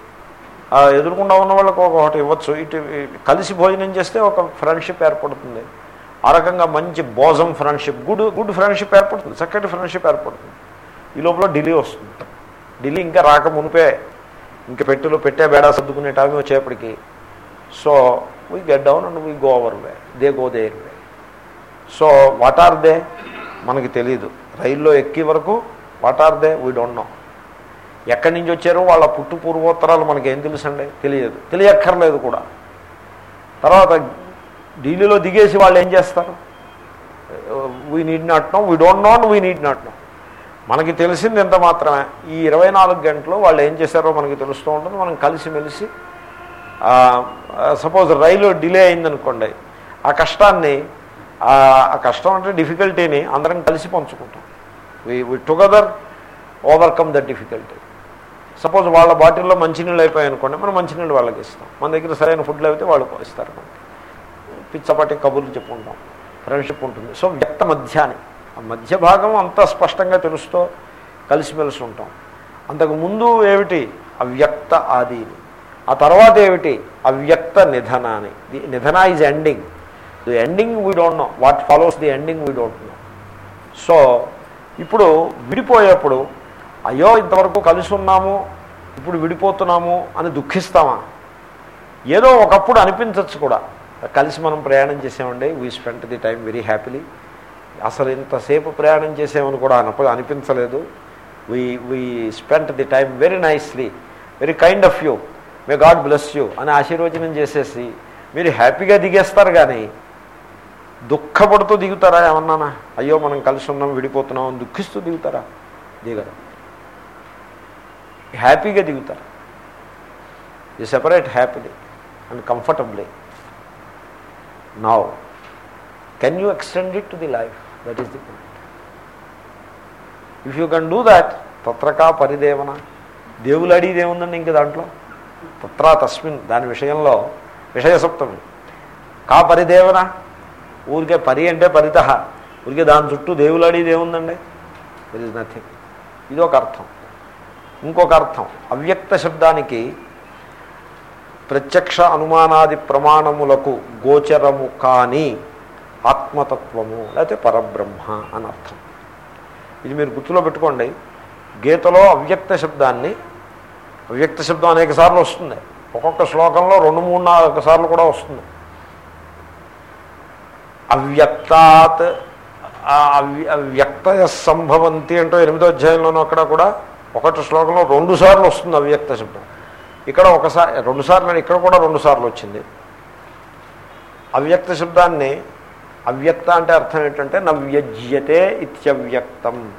ఎదురుకుండా ఉన్న వాళ్ళకి ఒకటి ఇవ్వచ్చు. ఇటు కలిసి భోజనం చేస్తే ఒక ఫ్రెండ్షిప్ ఏర్పడుతుంది. ఆ రకంగా మంచి బోజం ఫ్రెండ్షిప్ గుడ్ గుడ్ ఫ్రెండ్షిప్ ఏర్పడుతుంది. చక్కటి ఫ్రెండ్షిప్ ఏర్పడుతుంది. ఈ లోపల ఢిల్లీ వస్తుంది. ఢిల్లీ ఇంకా రాక మునిపే ఇంక పెట్టెలో పెట్టే బేడా సర్దుకునే టైం వచ్చేప్పటికి. So we get down and we go our way they go their way so what are they మనకి తెలియదు రైల్లో ఎక్కి వరకు what are they we don't know ఎక్కడి నుంచి వచ్చారో వాళ్ళ పుట్టు పూర్వోత్తరాలు మనకి ఏం తెలుసండి? తెలియదు. తెలియక్కర్లేదు కూడా. తర్వాత ఢిల్లీలో దిగేసి వాళ్ళు ఏం చేస్తారు? We need not know we don't know we need not know మనకి తెలిసింది ఎంత మాత్రమే. ఈ ఇరవై నాలుగు గంటలు వాళ్ళు ఏం చేశారో మనకి తెలుస్తూ ఉంటుంది. మనం కలిసిమెలిసి సపోజ్ రైలు డిలే అయిందనుకోండి ఆ కష్టాన్ని ఆ కష్టం అంటే డిఫికల్టీని అందరం కలిసి పంచుకుంటాం. We we together overcome the difficulty. Suppose వాళ్ళ బాటిల్లో మంచినీళ్ళు అయిపోయాయి అనుకోండి మనం మంచినీళ్ళు వాళ్ళకి ఇస్తాం. మన దగ్గర సరైన ఫుడ్లు అయితే వాళ్ళు ఇస్తారు. మనకి పిచ్చపాటి కబుర్లు చెప్పుకుంటాం. ఫ్రెండ్షిప్ ఉంటుంది. సో వ్యక్త మధ్యాన్ని మధ్య భాగం అంతా స్పష్టంగా తెలుస్తూ కలిసిమెలిసి ఉంటాం అంతకు ముందు ఏమిటి? అవ్యక్త ఆది ఆ తర్వాత ఏమిటి? అవ్యక్త నిధన అని the నిధన is ending. The ending we don't know. What follows the ending we don't know. So ఇప్పుడు విడిపోయేప్పుడు అయ్యో ఇంతవరకు కలిసి ఉన్నాము ఇప్పుడు విడిపోతున్నాము అని దుఃఖిస్తామా? ఏదో ఒకప్పుడు అనిపించవచ్చు కూడా. కలిసి మనం ప్రయాణం చేసామండి. We spent the time very happily అసలు ఇంతసేపు ప్రయాణం చేసామని కూడా అనప అనిపించలేదు. We we spent the time very nicely very kind of you may God bless you అని ఆశీర్వచనం చేసేసి మీరు హ్యాపీగా దిగేస్తారు కానీ దుఃఖపడుతూ దిగుతారా ఏమన్నానా? అయ్యో మనం కలిసి ఉన్నాం విడిపోతున్నాం అని దుఃఖిస్తూ దిగుతారా? దిగరు. హ్యాపీగా దిగుతారు. You separate happily and comfortably now can you extend it to the life that is the point if you can do that తత్రకా పరిదేవన దేవులు అడిగిది ఏముందండి ఇంక దాంట్లో తత్రా తస్మిన్ దాని విషయంలో విషయసప్తమి కా పరిదేవన ఊరికే పరి అంటే పరిత ఊరికే దాని చుట్టూ దేవులు అడిగిది ఏముందండి దర్ ఇస్ నథింగ్ ఇది ఒక అర్థం ఇంకొక అర్థం అవ్యక్త శబ్దానికి ప్రత్యక్ష అనుమానాది ప్రమాణములకు గోచరము కానీ ఆత్మతత్వము లేకపోతే పరబ్రహ్మ అని అర్థం. ఇది మీరు గుర్తులో పెట్టుకోండి. గీతలో అవ్యక్త శబ్దాన్ని అవ్యక్త శబ్దం అనేక సార్లు వస్తుంది. ఒక్కొక్క శ్లోకంలో రెండు మూడు నాలుగు సార్లు కూడా వస్తుంది. అవ్యక్తాత్ అవ్యక్త సంభవంతి అంటూ ఎనిమిదో అధ్యాయంలోనూ అక్కడ కూడా ఒకటి శ్లోకంలో రెండు సార్లు వస్తుంది అవ్యక్త శబ్దం. ఇక్కడ ఒకసారి రెండు సార్లు ఇక్కడ కూడా రెండు సార్లు వచ్చింది. అవ్యక్త శబ్దాన్ని అవ్యక్త అంటే అర్థం ఏంటంటే నవ్యజ్యతే ఇత్యవ్యక్తం.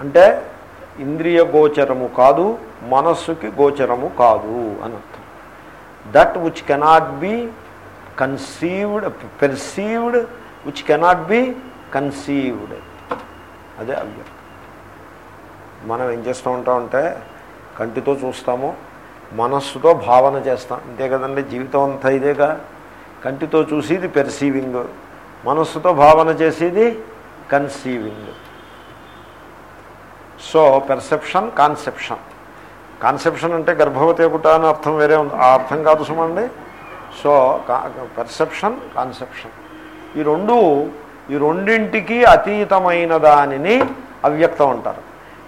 అంటే ఇంద్రియ గోచరము కాదు మనస్సుకి గోచరము కాదు అని అర్థం. That which cannot be conceived perceived which cannot be conceived అదే అవ్యక్తం. మనం ఏం చేస్తూ ఉంటామంటే కంటితో చూస్తాము మనస్సుతో భావన చేస్తాం. అంతే కదండి జీవితం అంతా ఇదేగా. కంటితో చూసి ఇది పెర్సీవింగ్ మనస్సుతో భావన చేసేది conceiving so perception conception conception అంటే గర్భవతి ఒకట అని అర్థం వేరే ఉంది. ఆ అర్థం కాదు సుమండి. సో పెర్సెప్షన్ కాన్సెప్షన్ ఈ రెండు ఈ రెండింటికి అతీతమైన దానిని అవ్యక్తం అంటారు.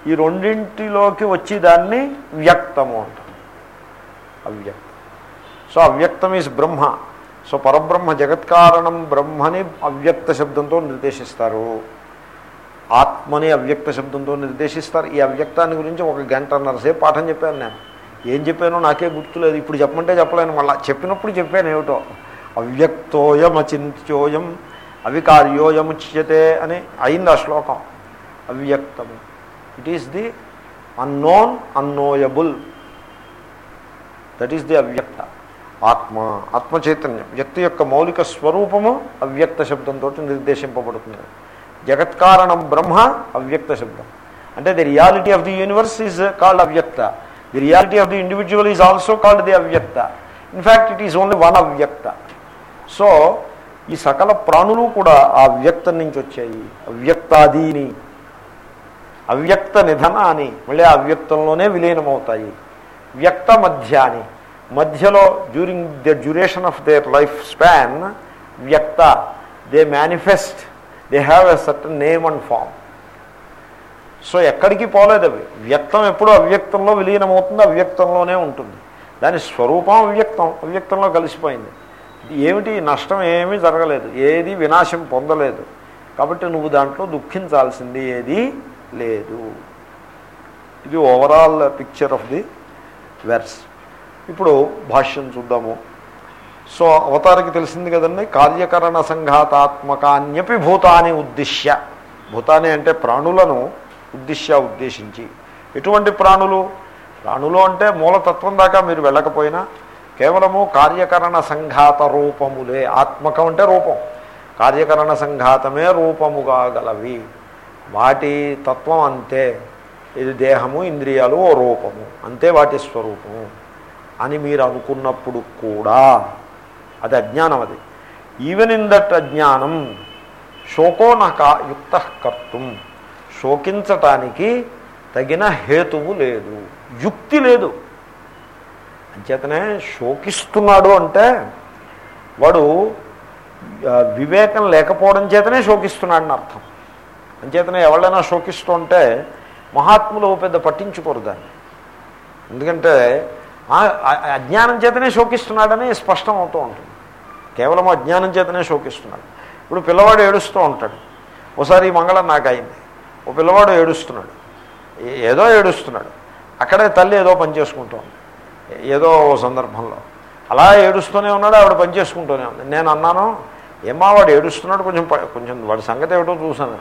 ఈ రెండింటిలోకి వచ్చి దాన్ని వ్యక్తము అంటారు. అవ్యక్తం. సో అవ్యక్తం ఈజ్ బ్రహ్మ. సో పరబ్రహ్మ జగత్కారణం బ్రహ్మని అవ్యక్త శబ్దంతో నిర్దేశిస్తారు. ఆత్మని అవ్యక్త శబ్దంతో నిర్దేశిస్తారు. ఈ అవ్యక్తాన్ని గురించి ఒక గంటన్నరసేపు పాఠం చెప్పాను నేను. ఏం చెప్పానో నాకే గుర్తులేదు. ఇప్పుడు చెప్పమంటే చెప్పలేను. మళ్ళీ చెప్పినప్పుడు చెప్పాను ఏమిటో. అవ్యక్తోయం అచింత్యోయం అవికార్యోయముచ్యతే అని అయింది ఆ శ్లోకం. అవ్యక్తము. It is the unknown unknowable that is the అవ్యక్త. ఆత్మ ఆత్మ చైతన్యం వ్యక్తి యొక్క మౌలిక స్వరూపము అవ్యక్త శబ్దంతో నిర్దేశింపబడుతుంది. జగత్కారణం బ్రహ్మ అవ్యక్త శబ్దం. అంటే the reality of the universe is called అవ్యక్త. The reality of the individual is also called the అవ్యక్త. In fact it is only one అవ్యక్త. సో ఈ సకల ప్రాణులు కూడా ఆ వ్యక్తం నుంచి వచ్చాయి. అవ్యక్తాదీని. అవ్యక్త నిధన అని మళ్ళీ ఆ అవ్యక్తంలోనే విలీనమవుతాయి. వ్యక్త మధ్యాని మధ్యలో during the duration of their life span వ్యక్త they manifest they have a certain name and form so ఎక్కడికి పోలేదు అవి. వ్యక్తం ఎప్పుడూ అవ్యక్తంలో విలీనమవుతుంది అవ్యక్తంలోనే ఉంటుంది. దాని స్వరూపం అవ్యక్తం అవ్యక్తంలో కలిసిపోయింది. ఏమిటి? నష్టం ఏమీ జరగలేదు. ఏది వినాశం పొందలేదు. కాబట్టి నువ్వు దాంట్లో దుఃఖించాల్సింది ఏది లేదు. ఇది overall picture of the verse ఇప్పుడు భాష్యం చూద్దాము. సో అవతారికి తెలిసింది కదండి కార్యకరణ సంఘాతాత్మకాన్యపి భూతాన్ని ఉద్దిశ్య. భూతాన్ని అంటే ప్రాణులను ఉద్దిశ్య ఉద్దేశించి. ఎటువంటి ప్రాణులు? ప్రాణులు అంటే మూలతత్వం దాకా మీరు వెళ్ళకపోయినా కేవలము కార్యకరణ సంఘాత రూపములే. ఆత్మకం అంటే రూపం. కార్యకరణ సంఘాతమే రూపముగా గలవి. వాటి తత్వం అంతే. ఇది దేహము ఇంద్రియాలు ఓ రూపము. అంతే వాటి స్వరూపము. అని మీరు అనుకున్నప్పుడు కూడా అది అజ్ఞానం అది. ఈవెన్ ఇన్ దట్ అజ్ఞానం శోకో నక యుక్త కర్తం. శోకించటానికి తగిన హేతువు లేదు యుక్తి లేదు. అంచేతనే శోకిస్తున్నాడు అంటే వాడు వివేకం లేకపోవడం చేతనే శోకిస్తున్నాడని అర్థం. అంచేతనే ఎవరైనా శోకిస్తూ ఉంటే మహాత్ములు పెద్ద పట్టించుకోరు దాన్ని. ఎందుకంటే అజ్ఞానం చేతనే శోకిస్తున్నాడని స్పష్టం అవుతూ ఉంటుంది. కేవలం అజ్ఞానం చేతనే శోకిస్తున్నాడు. ఇప్పుడు పిల్లవాడు ఏడుస్తూ ఉంటాడు. ఒకసారి ఈ మంగళం నాకు అయింది. ఓ పిల్లవాడు ఏడుస్తున్నాడు. ఏదో ఏడుస్తున్నాడు. అక్కడే తల్లి ఏదో పని చేసుకుంటూ ఉంది. ఏదో ఓ సందర్భంలో. అలా ఏడుస్తూనే ఉన్నాడు ఆవిడ పని చేసుకుంటూనే ఉంది. నేను అన్నాను ఏమా వాడు ఏడుస్తున్నాడు కొంచెం కొంచెం వాడి సంగతి ఏమిటో చూశాను.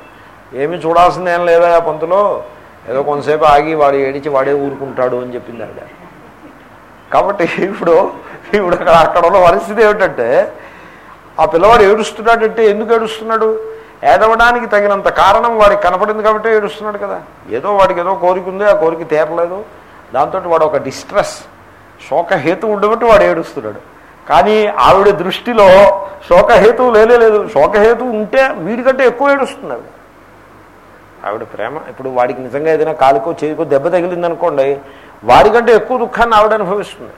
ఏమి చూడాల్సింది లేదా పంతులో? ఏదో కొంతసేపు ఆగి వాడు ఏడిచి వాడే ఊరుకుంటాడు అని చెప్పింది ఆవిడ. కాబట్టి ఇప్పుడు ఇప్పుడు అక్కడ అక్కడ ఉన్న పరిస్థితి ఏమిటంటే ఆ పిల్లవాడు ఏడుస్తున్నాడంటే ఎందుకు ఏడుస్తున్నాడు? ఏడవడానికి తగినంత కారణం వాడికి కనపడింది కాబట్టి ఏడుస్తున్నాడు కదా. ఏదో వాడికి ఏదో కోరిక ఉంది ఆ కోరిక తీరలేదు. దాంతో వాడు ఒక డిస్ట్రెస్ శోకహేతు ఉండబట్టి వాడు ఏడుస్తున్నాడు. కానీ ఆవిడ దృష్టిలో శోకహేతువు లేలేదు లేదు. శోకహేతు ఉంటే వీడికంటే ఎక్కువ ఏడుస్తున్నాడు. ఆవిడ ప్రేమ. ఇప్పుడు వాడికి నిజంగా ఏదైనా కాలుకో చేతికో దెబ్బ తగిలింది అనుకోండి వాడికంటే ఎక్కువ దుఃఖాన్ని ఆవిడ అనుభవిస్తుంది.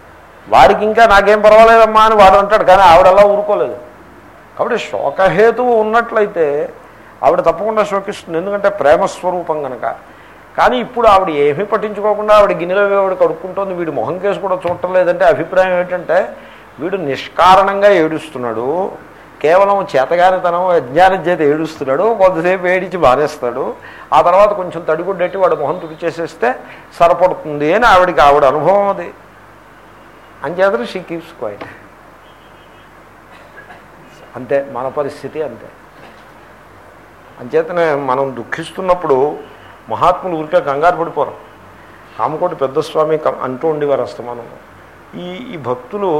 వాడికి ఇంకా నాకేం పర్వాలేదమ్మా అని వాడు అంటాడు కానీ ఆవిడ అలా ఊరుకోలేదు. కాబట్టి శోకహేతువు ఉన్నట్లయితే ఆవిడ తప్పకుండా శోకిస్తుంది ఎందుకంటే ప్రేమస్వరూపం కనుక కానీ ఇప్పుడు ఆవిడ ఏమీ పట్టించుకోకుండా ఆవిడ గిన్నెలో ఆవిడ కడుక్కుంటోంది వీడు మొహం కేసు కూడా చూడటం లేదంటే అభిప్రాయం ఏంటంటే వీడు నిష్కారణంగా ఏడుస్తున్నాడు. కేవలం చేతగానితనం అజ్ఞానం చేత ఏడుస్తున్నాడు కొంతసేపు ఏడిచి మానేస్తాడు ఆ తర్వాత కొంచెం తడిగుడ్డెట్టి వాడు మొహం తుడిచేసేస్తే సరిపడుతుంది అని ఆవిడికి ఆవిడ అనుభవం అది. అంచేతను షీ కీప్స్ క్వైట్ అంతే మన పరిస్థితి అంతే. అంచేతనే మనం దుఃఖిస్తున్నప్పుడు మహాత్ములు ఊరికే కంగారు పడిపోరు. కామకోటి పెద్ద స్వామి అంటూ ఉండేవారు అస్తమానం. ఈ ఈ భక్తులు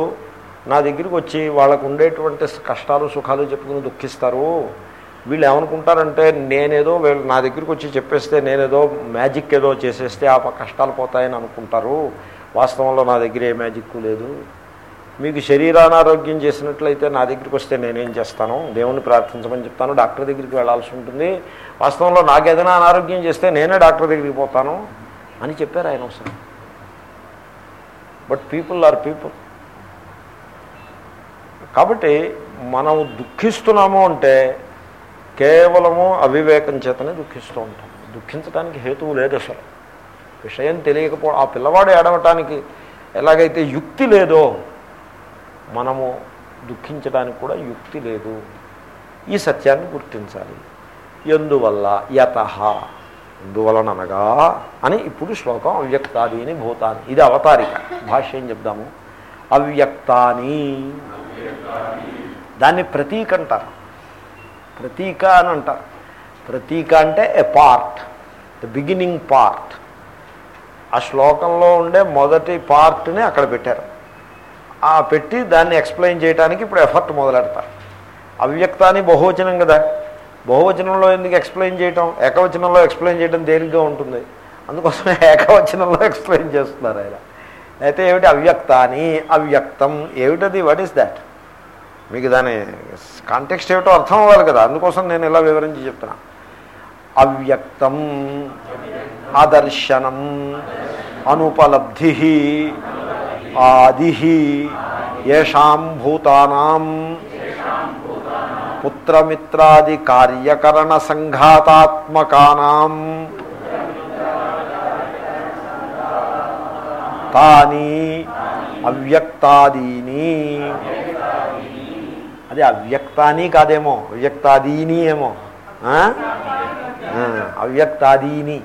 నా దగ్గరికి వచ్చి వాళ్ళకు ఉండేటువంటి కష్టాలు సుఖాలు చెప్పుకుని దుఃఖిస్తారు. వీళ్ళు ఏమనుకుంటారంటే నేనేదో వీళ్ళు నా దగ్గరికి వచ్చి చెప్పేస్తే నేనేదో మ్యాజిక్ ఏదో చేసేస్తే ఆ కష్టాలు పోతాయని అనుకుంటారు. వాస్తవంలో నా దగ్గర ఏ మ్యాజిక్ లేదు. మీకు శరీరానారోగ్యం చేసినట్లయితే నా దగ్గరికి వస్తే నేనేం చేస్తాను? దేవుణ్ణి ప్రార్థించమని చెప్తాను. డాక్టర్ దగ్గరికి వెళ్ళాల్సి ఉంటుంది. వాస్తవంలో నాకేదైనా అనారోగ్యం చేస్తే నేనే డాక్టర్ దగ్గరికి పోతాను అని చెప్పారు ఆయన ఒకసారి. But people are people. కాబట్టి మనం దుఃఖిస్తున్నాము అంటే కేవలము అవివేకం చేతనే దుఃఖిస్తూ ఉంటాం. దుఃఖించడానికి హేతువు లేదు అసలు. విషయం తెలియకపో ఆ పిల్లవాడు ఏడవటానికి ఎలాగైతే యుక్తి లేదో మనము దుఃఖించడానికి కూడా యుక్తి లేదు. ఈ సత్యాన్ని గుర్తించాలి. ఎందువల్ల యత? ఎందువలననగా అని ఇప్పుడు శ్లోకం అవ్యక్తాదీని భూతాని. ఇది అవతారిక. భాష్యం చెప్దాము. అవ్యక్తాని. దాన్ని ప్రతీక అంటారు. ప్రతీక అని అంటారు. ప్రతీక అంటే a part the beginning part ఆ శ్లోకంలో ఉండే మొదటి పార్ట్ని అక్కడ పెట్టారు. ఆ పెట్టి దాన్ని ఎక్స్ప్లెయిన్ చేయడానికి ఇప్పుడు ఎఫర్ట్ మొదలెడతారు. అవ్యక్తాన్ని బహువచనం కదా. బహువచనంలో ఎందుకు ఎక్స్ప్లెయిన్ చేయటం? ఏకవచనంలో ఎక్స్ప్లెయిన్ చేయడం తేలిగ్గా ఉంటుంది. అందుకోసమే ఏకవచనంలో ఎక్స్ప్లెయిన్ చేస్తున్నారు ఆయన. అయితే ఏమిటి అవ్యక్తాని? అవ్యక్తం. ఏమిటది? వాట్ ఈస్ దాట్ మీకు దాని కాంటెక్స్ట్ ఏమిటో అర్థం అవ్వాలి కదా. అందుకోసం నేను ఇలా వివరించి చెప్తున్నా. అవ్యక్తం. అదర్శనం. అనుపలబ్ధి ఆది ఏషాం భూతానాం. పుత్రమిత్రాది కార్యకరణ సంఘాతాత్మకానాం. తాని అవ్యక్తాదీని. అది అవ్యక్తాని కాదేమో అవ్యక్తాదీని ఏమో. అవ్యక్తాదీని.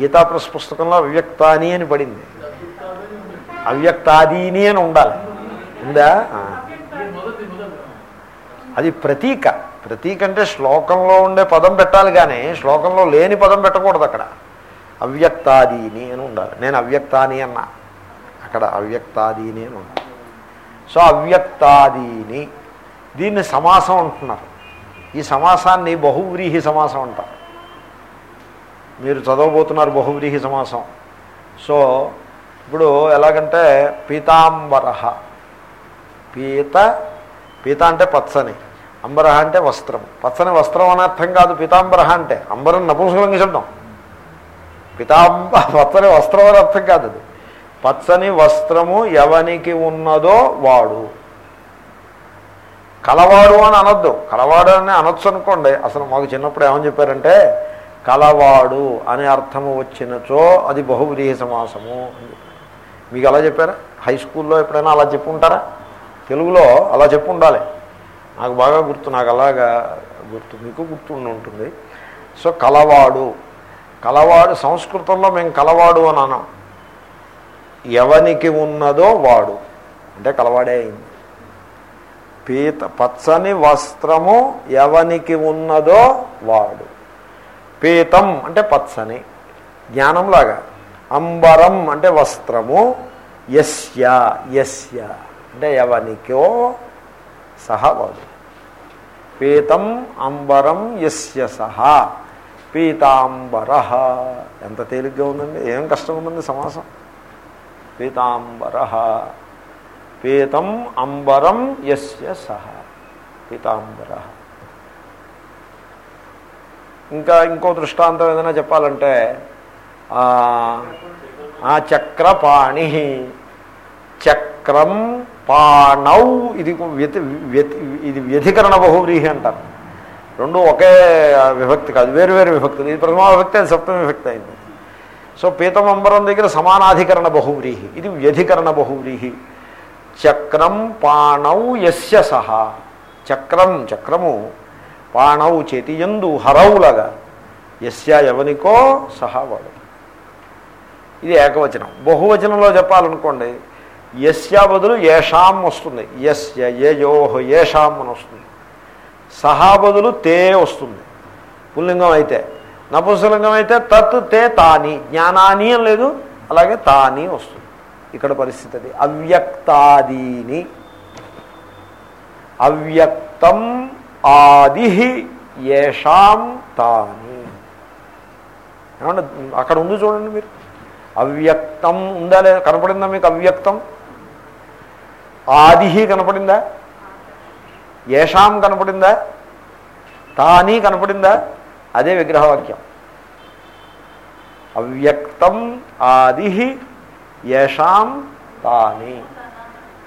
గీతా ప్రెస్ పుస్తకంలో అవ్యక్తాని అని పడింది. అవ్యక్తాదీని అని ఉండాలి. ఉందా? అది ప్రతీక. ప్రతీక అంటే శ్లోకంలో ఉండే పదం పెట్టాలి కానీ శ్లోకంలో లేని పదం పెట్టకూడదు అక్కడ. అవ్యక్తాదీని అని ఉండాలి. నేను అవ్యక్తాని అన్నా. అక్కడ అవ్యక్తాదీని అని ఉంటుంది సో అవ్యక్తాదీని దీన్ని సమాసం అంటున్నారు. ఈ సమాసాన్ని బహువ్రీహి సమాసం అంటారు. మీరు చదవబోతున్నారు బహువ్రీహి సమాసం. సో ఇప్పుడు ఎలాగంటే పీతాంబర పీత పీత అంటే పచ్చని అంబర అంటే వస్త్రం. పచ్చని వస్త్రం అని అర్థం కాదు పీతాంబర అంటే. అంబరం నపుంసకంగా చెప్తాం పీతాంబ పచ్చని వస్త్రం అని అర్థం కాదు అది. పచ్చని వస్త్రము ఎవనికి ఉన్నదో వాడు. కలవాడు అని అనొద్దు. కలవాడు అని అనొచ్చు అనుకోండి. అసలు మాకు చిన్నప్పుడు ఏమని చెప్పారంటే కలవాడు అనే అర్థము వచ్చినచో అది బహువ్రీహి సమాసము అని మీకు అలా చెప్పారా? హై స్కూల్లో ఎప్పుడైనా అలా చెప్పుంటారా? తెలుగులో అలా చెప్పు ఉండాలి నాకు బాగా గుర్తు నాకు అలాగా గుర్తు మీకు గుర్తుండి ఉంటుంది. సో కలవాడు. కలవాడు సంస్కృతంలో మేము కలవాడు అని అన్నాం. ఎవనికి ఉన్నదో వాడు. అంటే కలవాడే అయింది. పీత పచ్చని వస్త్రము ఎవనికి ఉన్నదో వాడు. పీతం అంటే పచ్చని. జ్ఞానంలాగా. అంబరం అంటే వస్త్రము. యస్య యస్య అంటే ఎవనికో సహా వాడు. పీతం అంబరం యస్య సహా. పీతాంబర. ఎంత తేలిగ్గా ఉందండి. ఏం కష్టం ఉందండి సమాసం. పీతాంబర. పీతం అంబరం యస్య సహ. పీతాంబర. ఇంకా ఇంకో దృష్టాంతం ఏదైనా చెప్పాలంటే ఆ, చక్రపాణి చక్రం పాణౌ ఇది వ్యతి వ్యతి ఇది వ్యధికరణ బహువ్రీహి అంటారు. రెండు ఒకే విభక్తి కాదు వేరు వేరు విభక్తులు. ఇది ప్రథమా విభక్తి అది సప్తమ విభక్తి అయింది. సో పీతమంబరం దగ్గర సమానాధికరణ బహువ్రీహి. ఇది వ్యధికరణ బహువ్రీహి. చక్రం పాణౌ యస్య సహా. చక్రం చక్రము పాణౌ చేతి ఎందు హరవులగా ఎస్య ఎవనికో సహా వాడు ఇది ఏకవచనం. బహువచనంలో చెప్పాలనుకోండి యస్య బదులు ఏషాం వస్తుంది. యస్య యయోహ ఏషాం అని వస్తుంది. సహా బదులు తే వస్తుంది. పుల్లింగం అయితే నపుంసలింగం అయితే తత్ తే తాని. జ్ఞానాని అని లేదు అలాగే తాని వస్తుంది. ఇక్కడ పరిస్థితి అది అవ్యక్తాదీని. అవ్యక్తం ఆది ఏషాం తాని. ఏమంటే అక్కడ ఉంది చూడండి మీరు. అవ్యక్తం ఉందా లేదా? కనపడిందా మీకు అవ్యక్తం? ఆది కనపడిందా? ఏషాం కనపడిందా? తాని కనపడిందా? అదే విగ్రహవాక్యం. అవ్యక్తం ఆది ఏషాం తాని.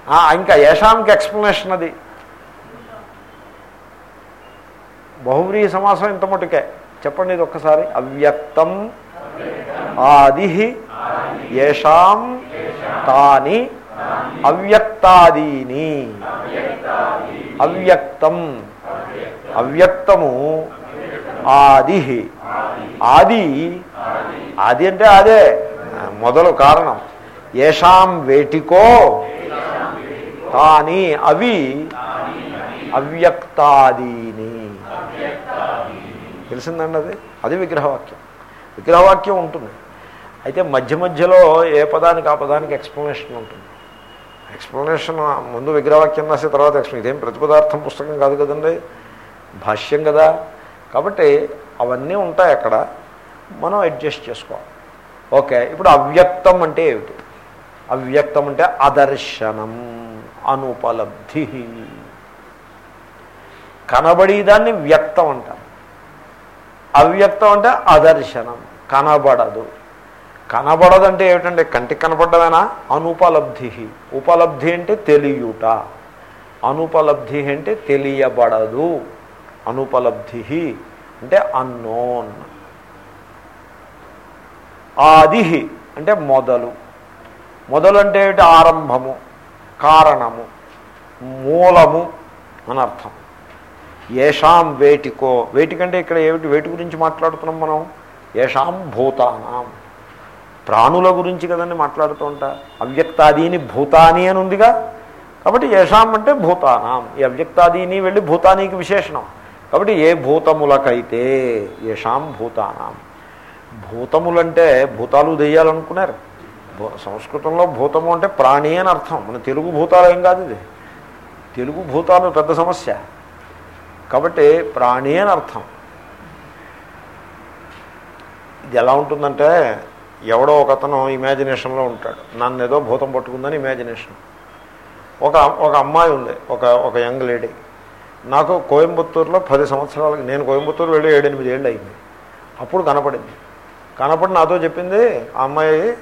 ఆ, ఇంకా యషాంకి ఎక్స్ప్లెనేషన్ అది. బహువ్రీ సమాసం ఇంత మటుకే. చెప్పండి ఇది ఒక్కసారి. అవ్యక్తం ఆది ఏషాం తాని. అవ్యక్తాదీని. అవ్యక్తం. అవ్యక్తము ఆది. ఆది. ఆది అంటే అదే మొదలు కారణం. ఏషాం వేటికో తాని అవి అవ్యక్తాదీని. తెలిసిందండి అది? అది విగ్రహవాక్యం. విగ్రహవాక్యం ఉంటుంది. అయితే మధ్య మధ్యలో ఏ పదానికి ఆ పదానికి ఎక్స్ప్లెనేషన్ ఉంటుంది. ఎక్స్ప్లెనేషన్ ముందు విగ్రహవాక్యం రాసే తర్వాత ఎక్స్ప్లెయిన్ ఇదేం ప్రతిపదార్థం పుస్తకం కాదు కదండి? భాష్యం కదా. కాబట్టి అవన్నీ ఉంటాయి అక్కడ. మనం అడ్జస్ట్ చేసుకోవాలి. ఓకే ఇప్పుడు అవ్యక్తం అంటే ఏమిటి? అవ్యక్తం అంటే అదర్శనం అనుపలబ్ధి. కనబడేదాన్ని వ్యక్తం అంటారు అవ్యక్తం అంటే అదర్శనం కనబడదు. కనబడదంటే ఏమిటంటే కంటికి కనపడ్డమేనా? అనుపలబ్ధి. ఉపలబ్ధి అంటే తెలియుట. అనుపలబ్ధి అంటే తెలియబడదు. అనుపలబ్ధి అంటే అన్నోన్ ఆది అంటే మొదలు. మొదలు అంటే ఏమిటి? ఆరంభము కారణము మూలము అని అర్థం. ఏషాం వేటికో. వేటికంటే ఇక్కడ ఏమిటి? వేటి గురించి మాట్లాడుతున్నాం మనం. ఏషాం భూతానాం. ప్రాణుల గురించి కదండి మాట్లాడుతూ ఉంటా. అవ్యక్తాదీని భూతాని అని ఉందిగా. కాబట్టి ఏషాం అంటే భూతానాం. ఈ అవ్యక్తాదీని వెళ్ళి భూతానికి విశేషణం. కాబట్టి ఏ భూతములకైతే ఏషాం భూతానాం భూతములంటే భూతాలు దెయ్యాలనుకున్నారు. భూ- సంస్కృతంలో భూతము అంటే ప్రాణి అని అర్థం. మన తెలుగు భూతాలు ఏం కాదు ఇది. తెలుగు భూతాలు పెద్ద సమస్య. కాబట్టి ప్రాణి అని అర్థం. ఇది ఎలా ఉంటుందంటే ఎవడో ఒక అతను ఇమాజినేషన్లో ఉంటాడు. నన్ను ఏదో భూతం పట్టుకుందని ఇమాజినేషన్. ఒక ఒక అమ్మాయి ఉంది. ఒక ఒక యంగ్ లేడీ. నాకు కోయంబత్తూరులో పది సంవత్సరాలకి నేను కోయంబత్తూరు వెళ్ళి ఏడెనిమిది ఏళ్ళు అయింది. అప్పుడు కనపడింది. కనపడి నాతో చెప్పింది ఆ అమ్మాయి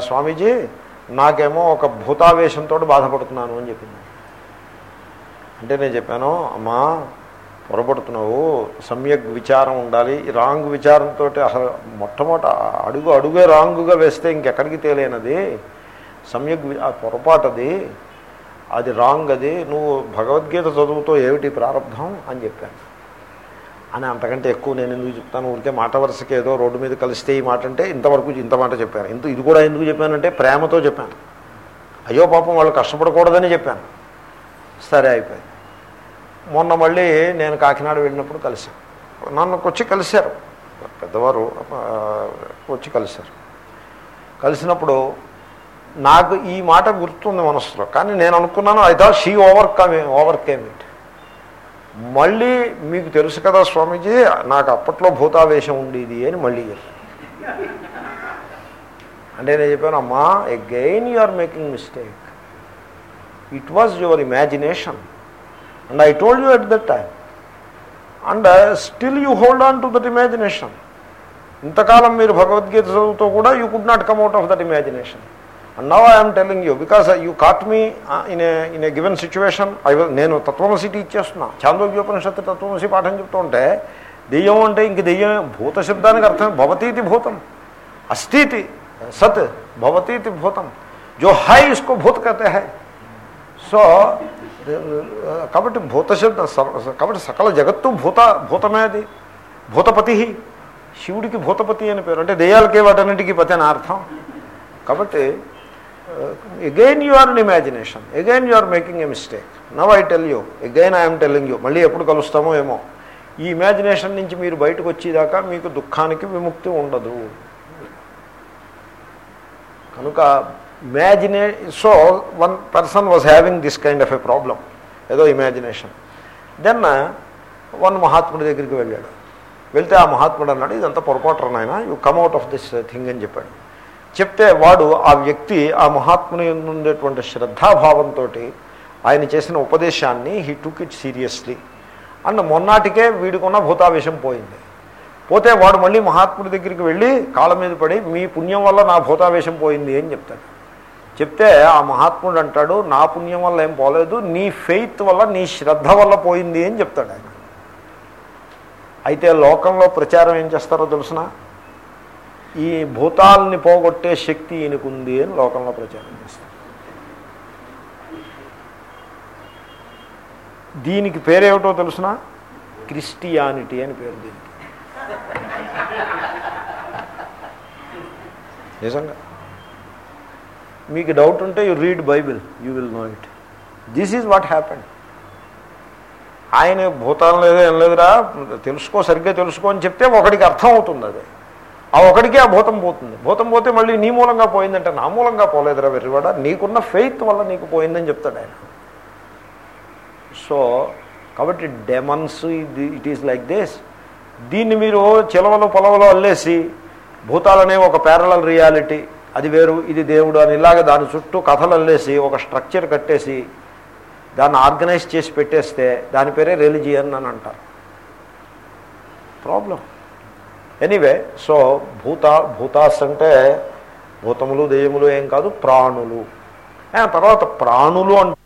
స్వామీజీ నాకేమో ఒక భూతావేశంతో బాధపడుతున్నాను అని చెప్పింది. అంటే నేను చెప్పాను అమ్మా పొరపడుతున్నావు సమ్యక్ విచారం ఉండాలి. ఈ రాంగ్ విచారంతో అసలు మొట్టమొదట అడుగు అడుగే రాంగుగా వేస్తే ఇంకెక్కడికి తేలేనది? సమ్యక్ వి- ఆ పొరపాటది అది రాంగ్ అది నువ్వు భగవద్గీత చదువుతో ఏమిటి ప్రారంభం అని చెప్పాను. అని అంతకంటే ఎక్కువ నేను ఎందుకు చెప్తాను? ఊరికే మాట వరుసకి ఏదో రోడ్డు మీద కలిస్తే ఈ మాట అంటే ఇంతవరకు ఇంత మాట చెప్పాను ఇంత ఇది కూడా ఎందుకు చెప్పానంటే ప్రేమతో చెప్పాను. అయ్యో పాపం వాళ్ళు కష్టపడకూడదని చెప్పాను. సరే అయిపోయింది. మొన్న మళ్ళీ నేను కాకినాడ వెళ్ళినప్పుడు కలిశాను. నన్ను వచ్చి కలిశారు. పెద్దవారు వచ్చి కలిశారు. కలిసినప్పుడు నాకు ఈ మాట గుర్తుంది మనసులో. కానీ నేను అనుకున్నాను I thought she overcome it మళ్ళీ మీకు తెలుసు కదా స్వామీజీ నాకు అప్పట్లో భూతావేశం ఉండేది అని మళ్ళీ అంటే నేను చెప్పాను అమ్మా again you are making mistake it was your imagination and I told you at that time and still you hold on to that imagination ఇంతకాలం మీరు భగవద్గీత చదువుతో కూడా you could not come out of that imagination and now I'm telling you because you caught me in a in a given situation I నేను తత్వమసి టీచ్ చేస్తున్నా చాందోగ్యోపనిషత్తు తత్వమసి పాఠం చెప్తూ ఉంటే దెయ్యం అంటే ఇంక దెయ్యం భూత శబ్దానికి అర్థం భవతీతి భూతం అస్థితి సత్ భవతీతి భూతం జో హై ఇస్కో భూత్ కతే హై సో కాబట్టి భూత శబ్ద స- కాబట్టి సకల జగత్తు భూత భూతమే అది భూతపతి శివుడికి భూతపతి అని పేరు అంటే దెయ్యాలకే వాటన్నిటికీ పతి అని అర్థం కాబట్టి again you are in imagination again you are making a mistake now I tell you again I'm telling you మళ్ళీ ఎప్పుడు కలుస్తామో ఏమో. ఈ ఇమాజినేషన్ నుంచి మీరు బయటకు వచ్చేదాకా మీకు దుఃఖానికి విముక్తి ఉండదు. కనుక imagine so one person was having this kind of a problem ఏదో ఇమాజినేషన్ దెన్ వన్ మహాత్ముడి దగ్గరికి వెళ్ళాడు. వెళ్తే ఆ మహాత్ముడు అన్నాడు ఇదంతా పొరపాటు నాయన. You come out of this thing అని చెప్పాడు. చెప్తే వాడు ఆ వ్యక్తి ఆ మహాత్ముని ఉండేటువంటి శ్రద్ధాభావంతో ఆయన చేసిన ఉపదేశాన్ని he took it seriously and మొన్నాటికే వీడికున్న భూతావేశం పోయింది. పోతే వాడు మళ్ళీ మహాత్ముడి దగ్గరికి వెళ్ళి కాళ్ళ మీద పడి మీ పుణ్యం వల్ల నా భూతావేశం పోయింది అని చెప్తాడు. చెప్తే ఆ మహాత్ముడు అంటాడు నా పుణ్యం వల్ల ఏం పోలేదు నీ ఫెయిత్ వల్ల నీ శ్రద్ధ వల్ల పోయింది అని చెప్తాడు ఆయన. అయితే లోకంలో ప్రచారం ఏం చేస్తారో తెలుసిన? ఈ భూతాలని పోగొట్టే శక్తి ఈయనకుంది అని లోకంలో ప్రచారం చేస్తారు. దీనికి పేరేమిటో తెలుసిన? క్రిస్టియానిటీ అని పేరు దీనికి. నిజంగా. మీకు డౌట్ ఉంటే you read Bible you will know it. This is what happened. ఆయన భూతాలు లేదా ఏం లేదురా తెలుసుకో సరిగ్గా తెలుసుకో అని చెప్తే ఒకడికి అర్థం అవుతుంది అది. ఆ ఒకడికి ఆ భూతం పోతుంది. భూతం పోతే మళ్ళీ నీ మూలంగా పోయిందంటే నా మూలంగా పోలేదురా వెర్రివాడ? నీకున్న ఫెయిత్ వల్ల నీకు పోయిందని చెప్తాడు ఆయన. సో కాబట్టి డెమన్స్ ఇది ఇట్ ఈస్ లైక్ దిస్ దీన్ని మీరు చిలవలు పొలవలో అల్లేసి భూతాలనే ఒక ప్యారలల్ రియాలిటీ అది వేరు ఇది దేవుడు అని ఇలాగ దాని చుట్టూ కథలు అల్లేసి ఒక స్ట్రక్చర్ కట్టేసి దాన్ని ఆర్గనైజ్ చేసి పెట్టేస్తే దాని పేరే రిలిజియన్ అని అంటారు. ప్రాబ్లం ఎనీవే సో భూత భూతాస్ అంటే భూతములు దెయ్యములు ఏం కాదు ప్రాణులు ఆ తర్వాత ప్రాణులు అంటే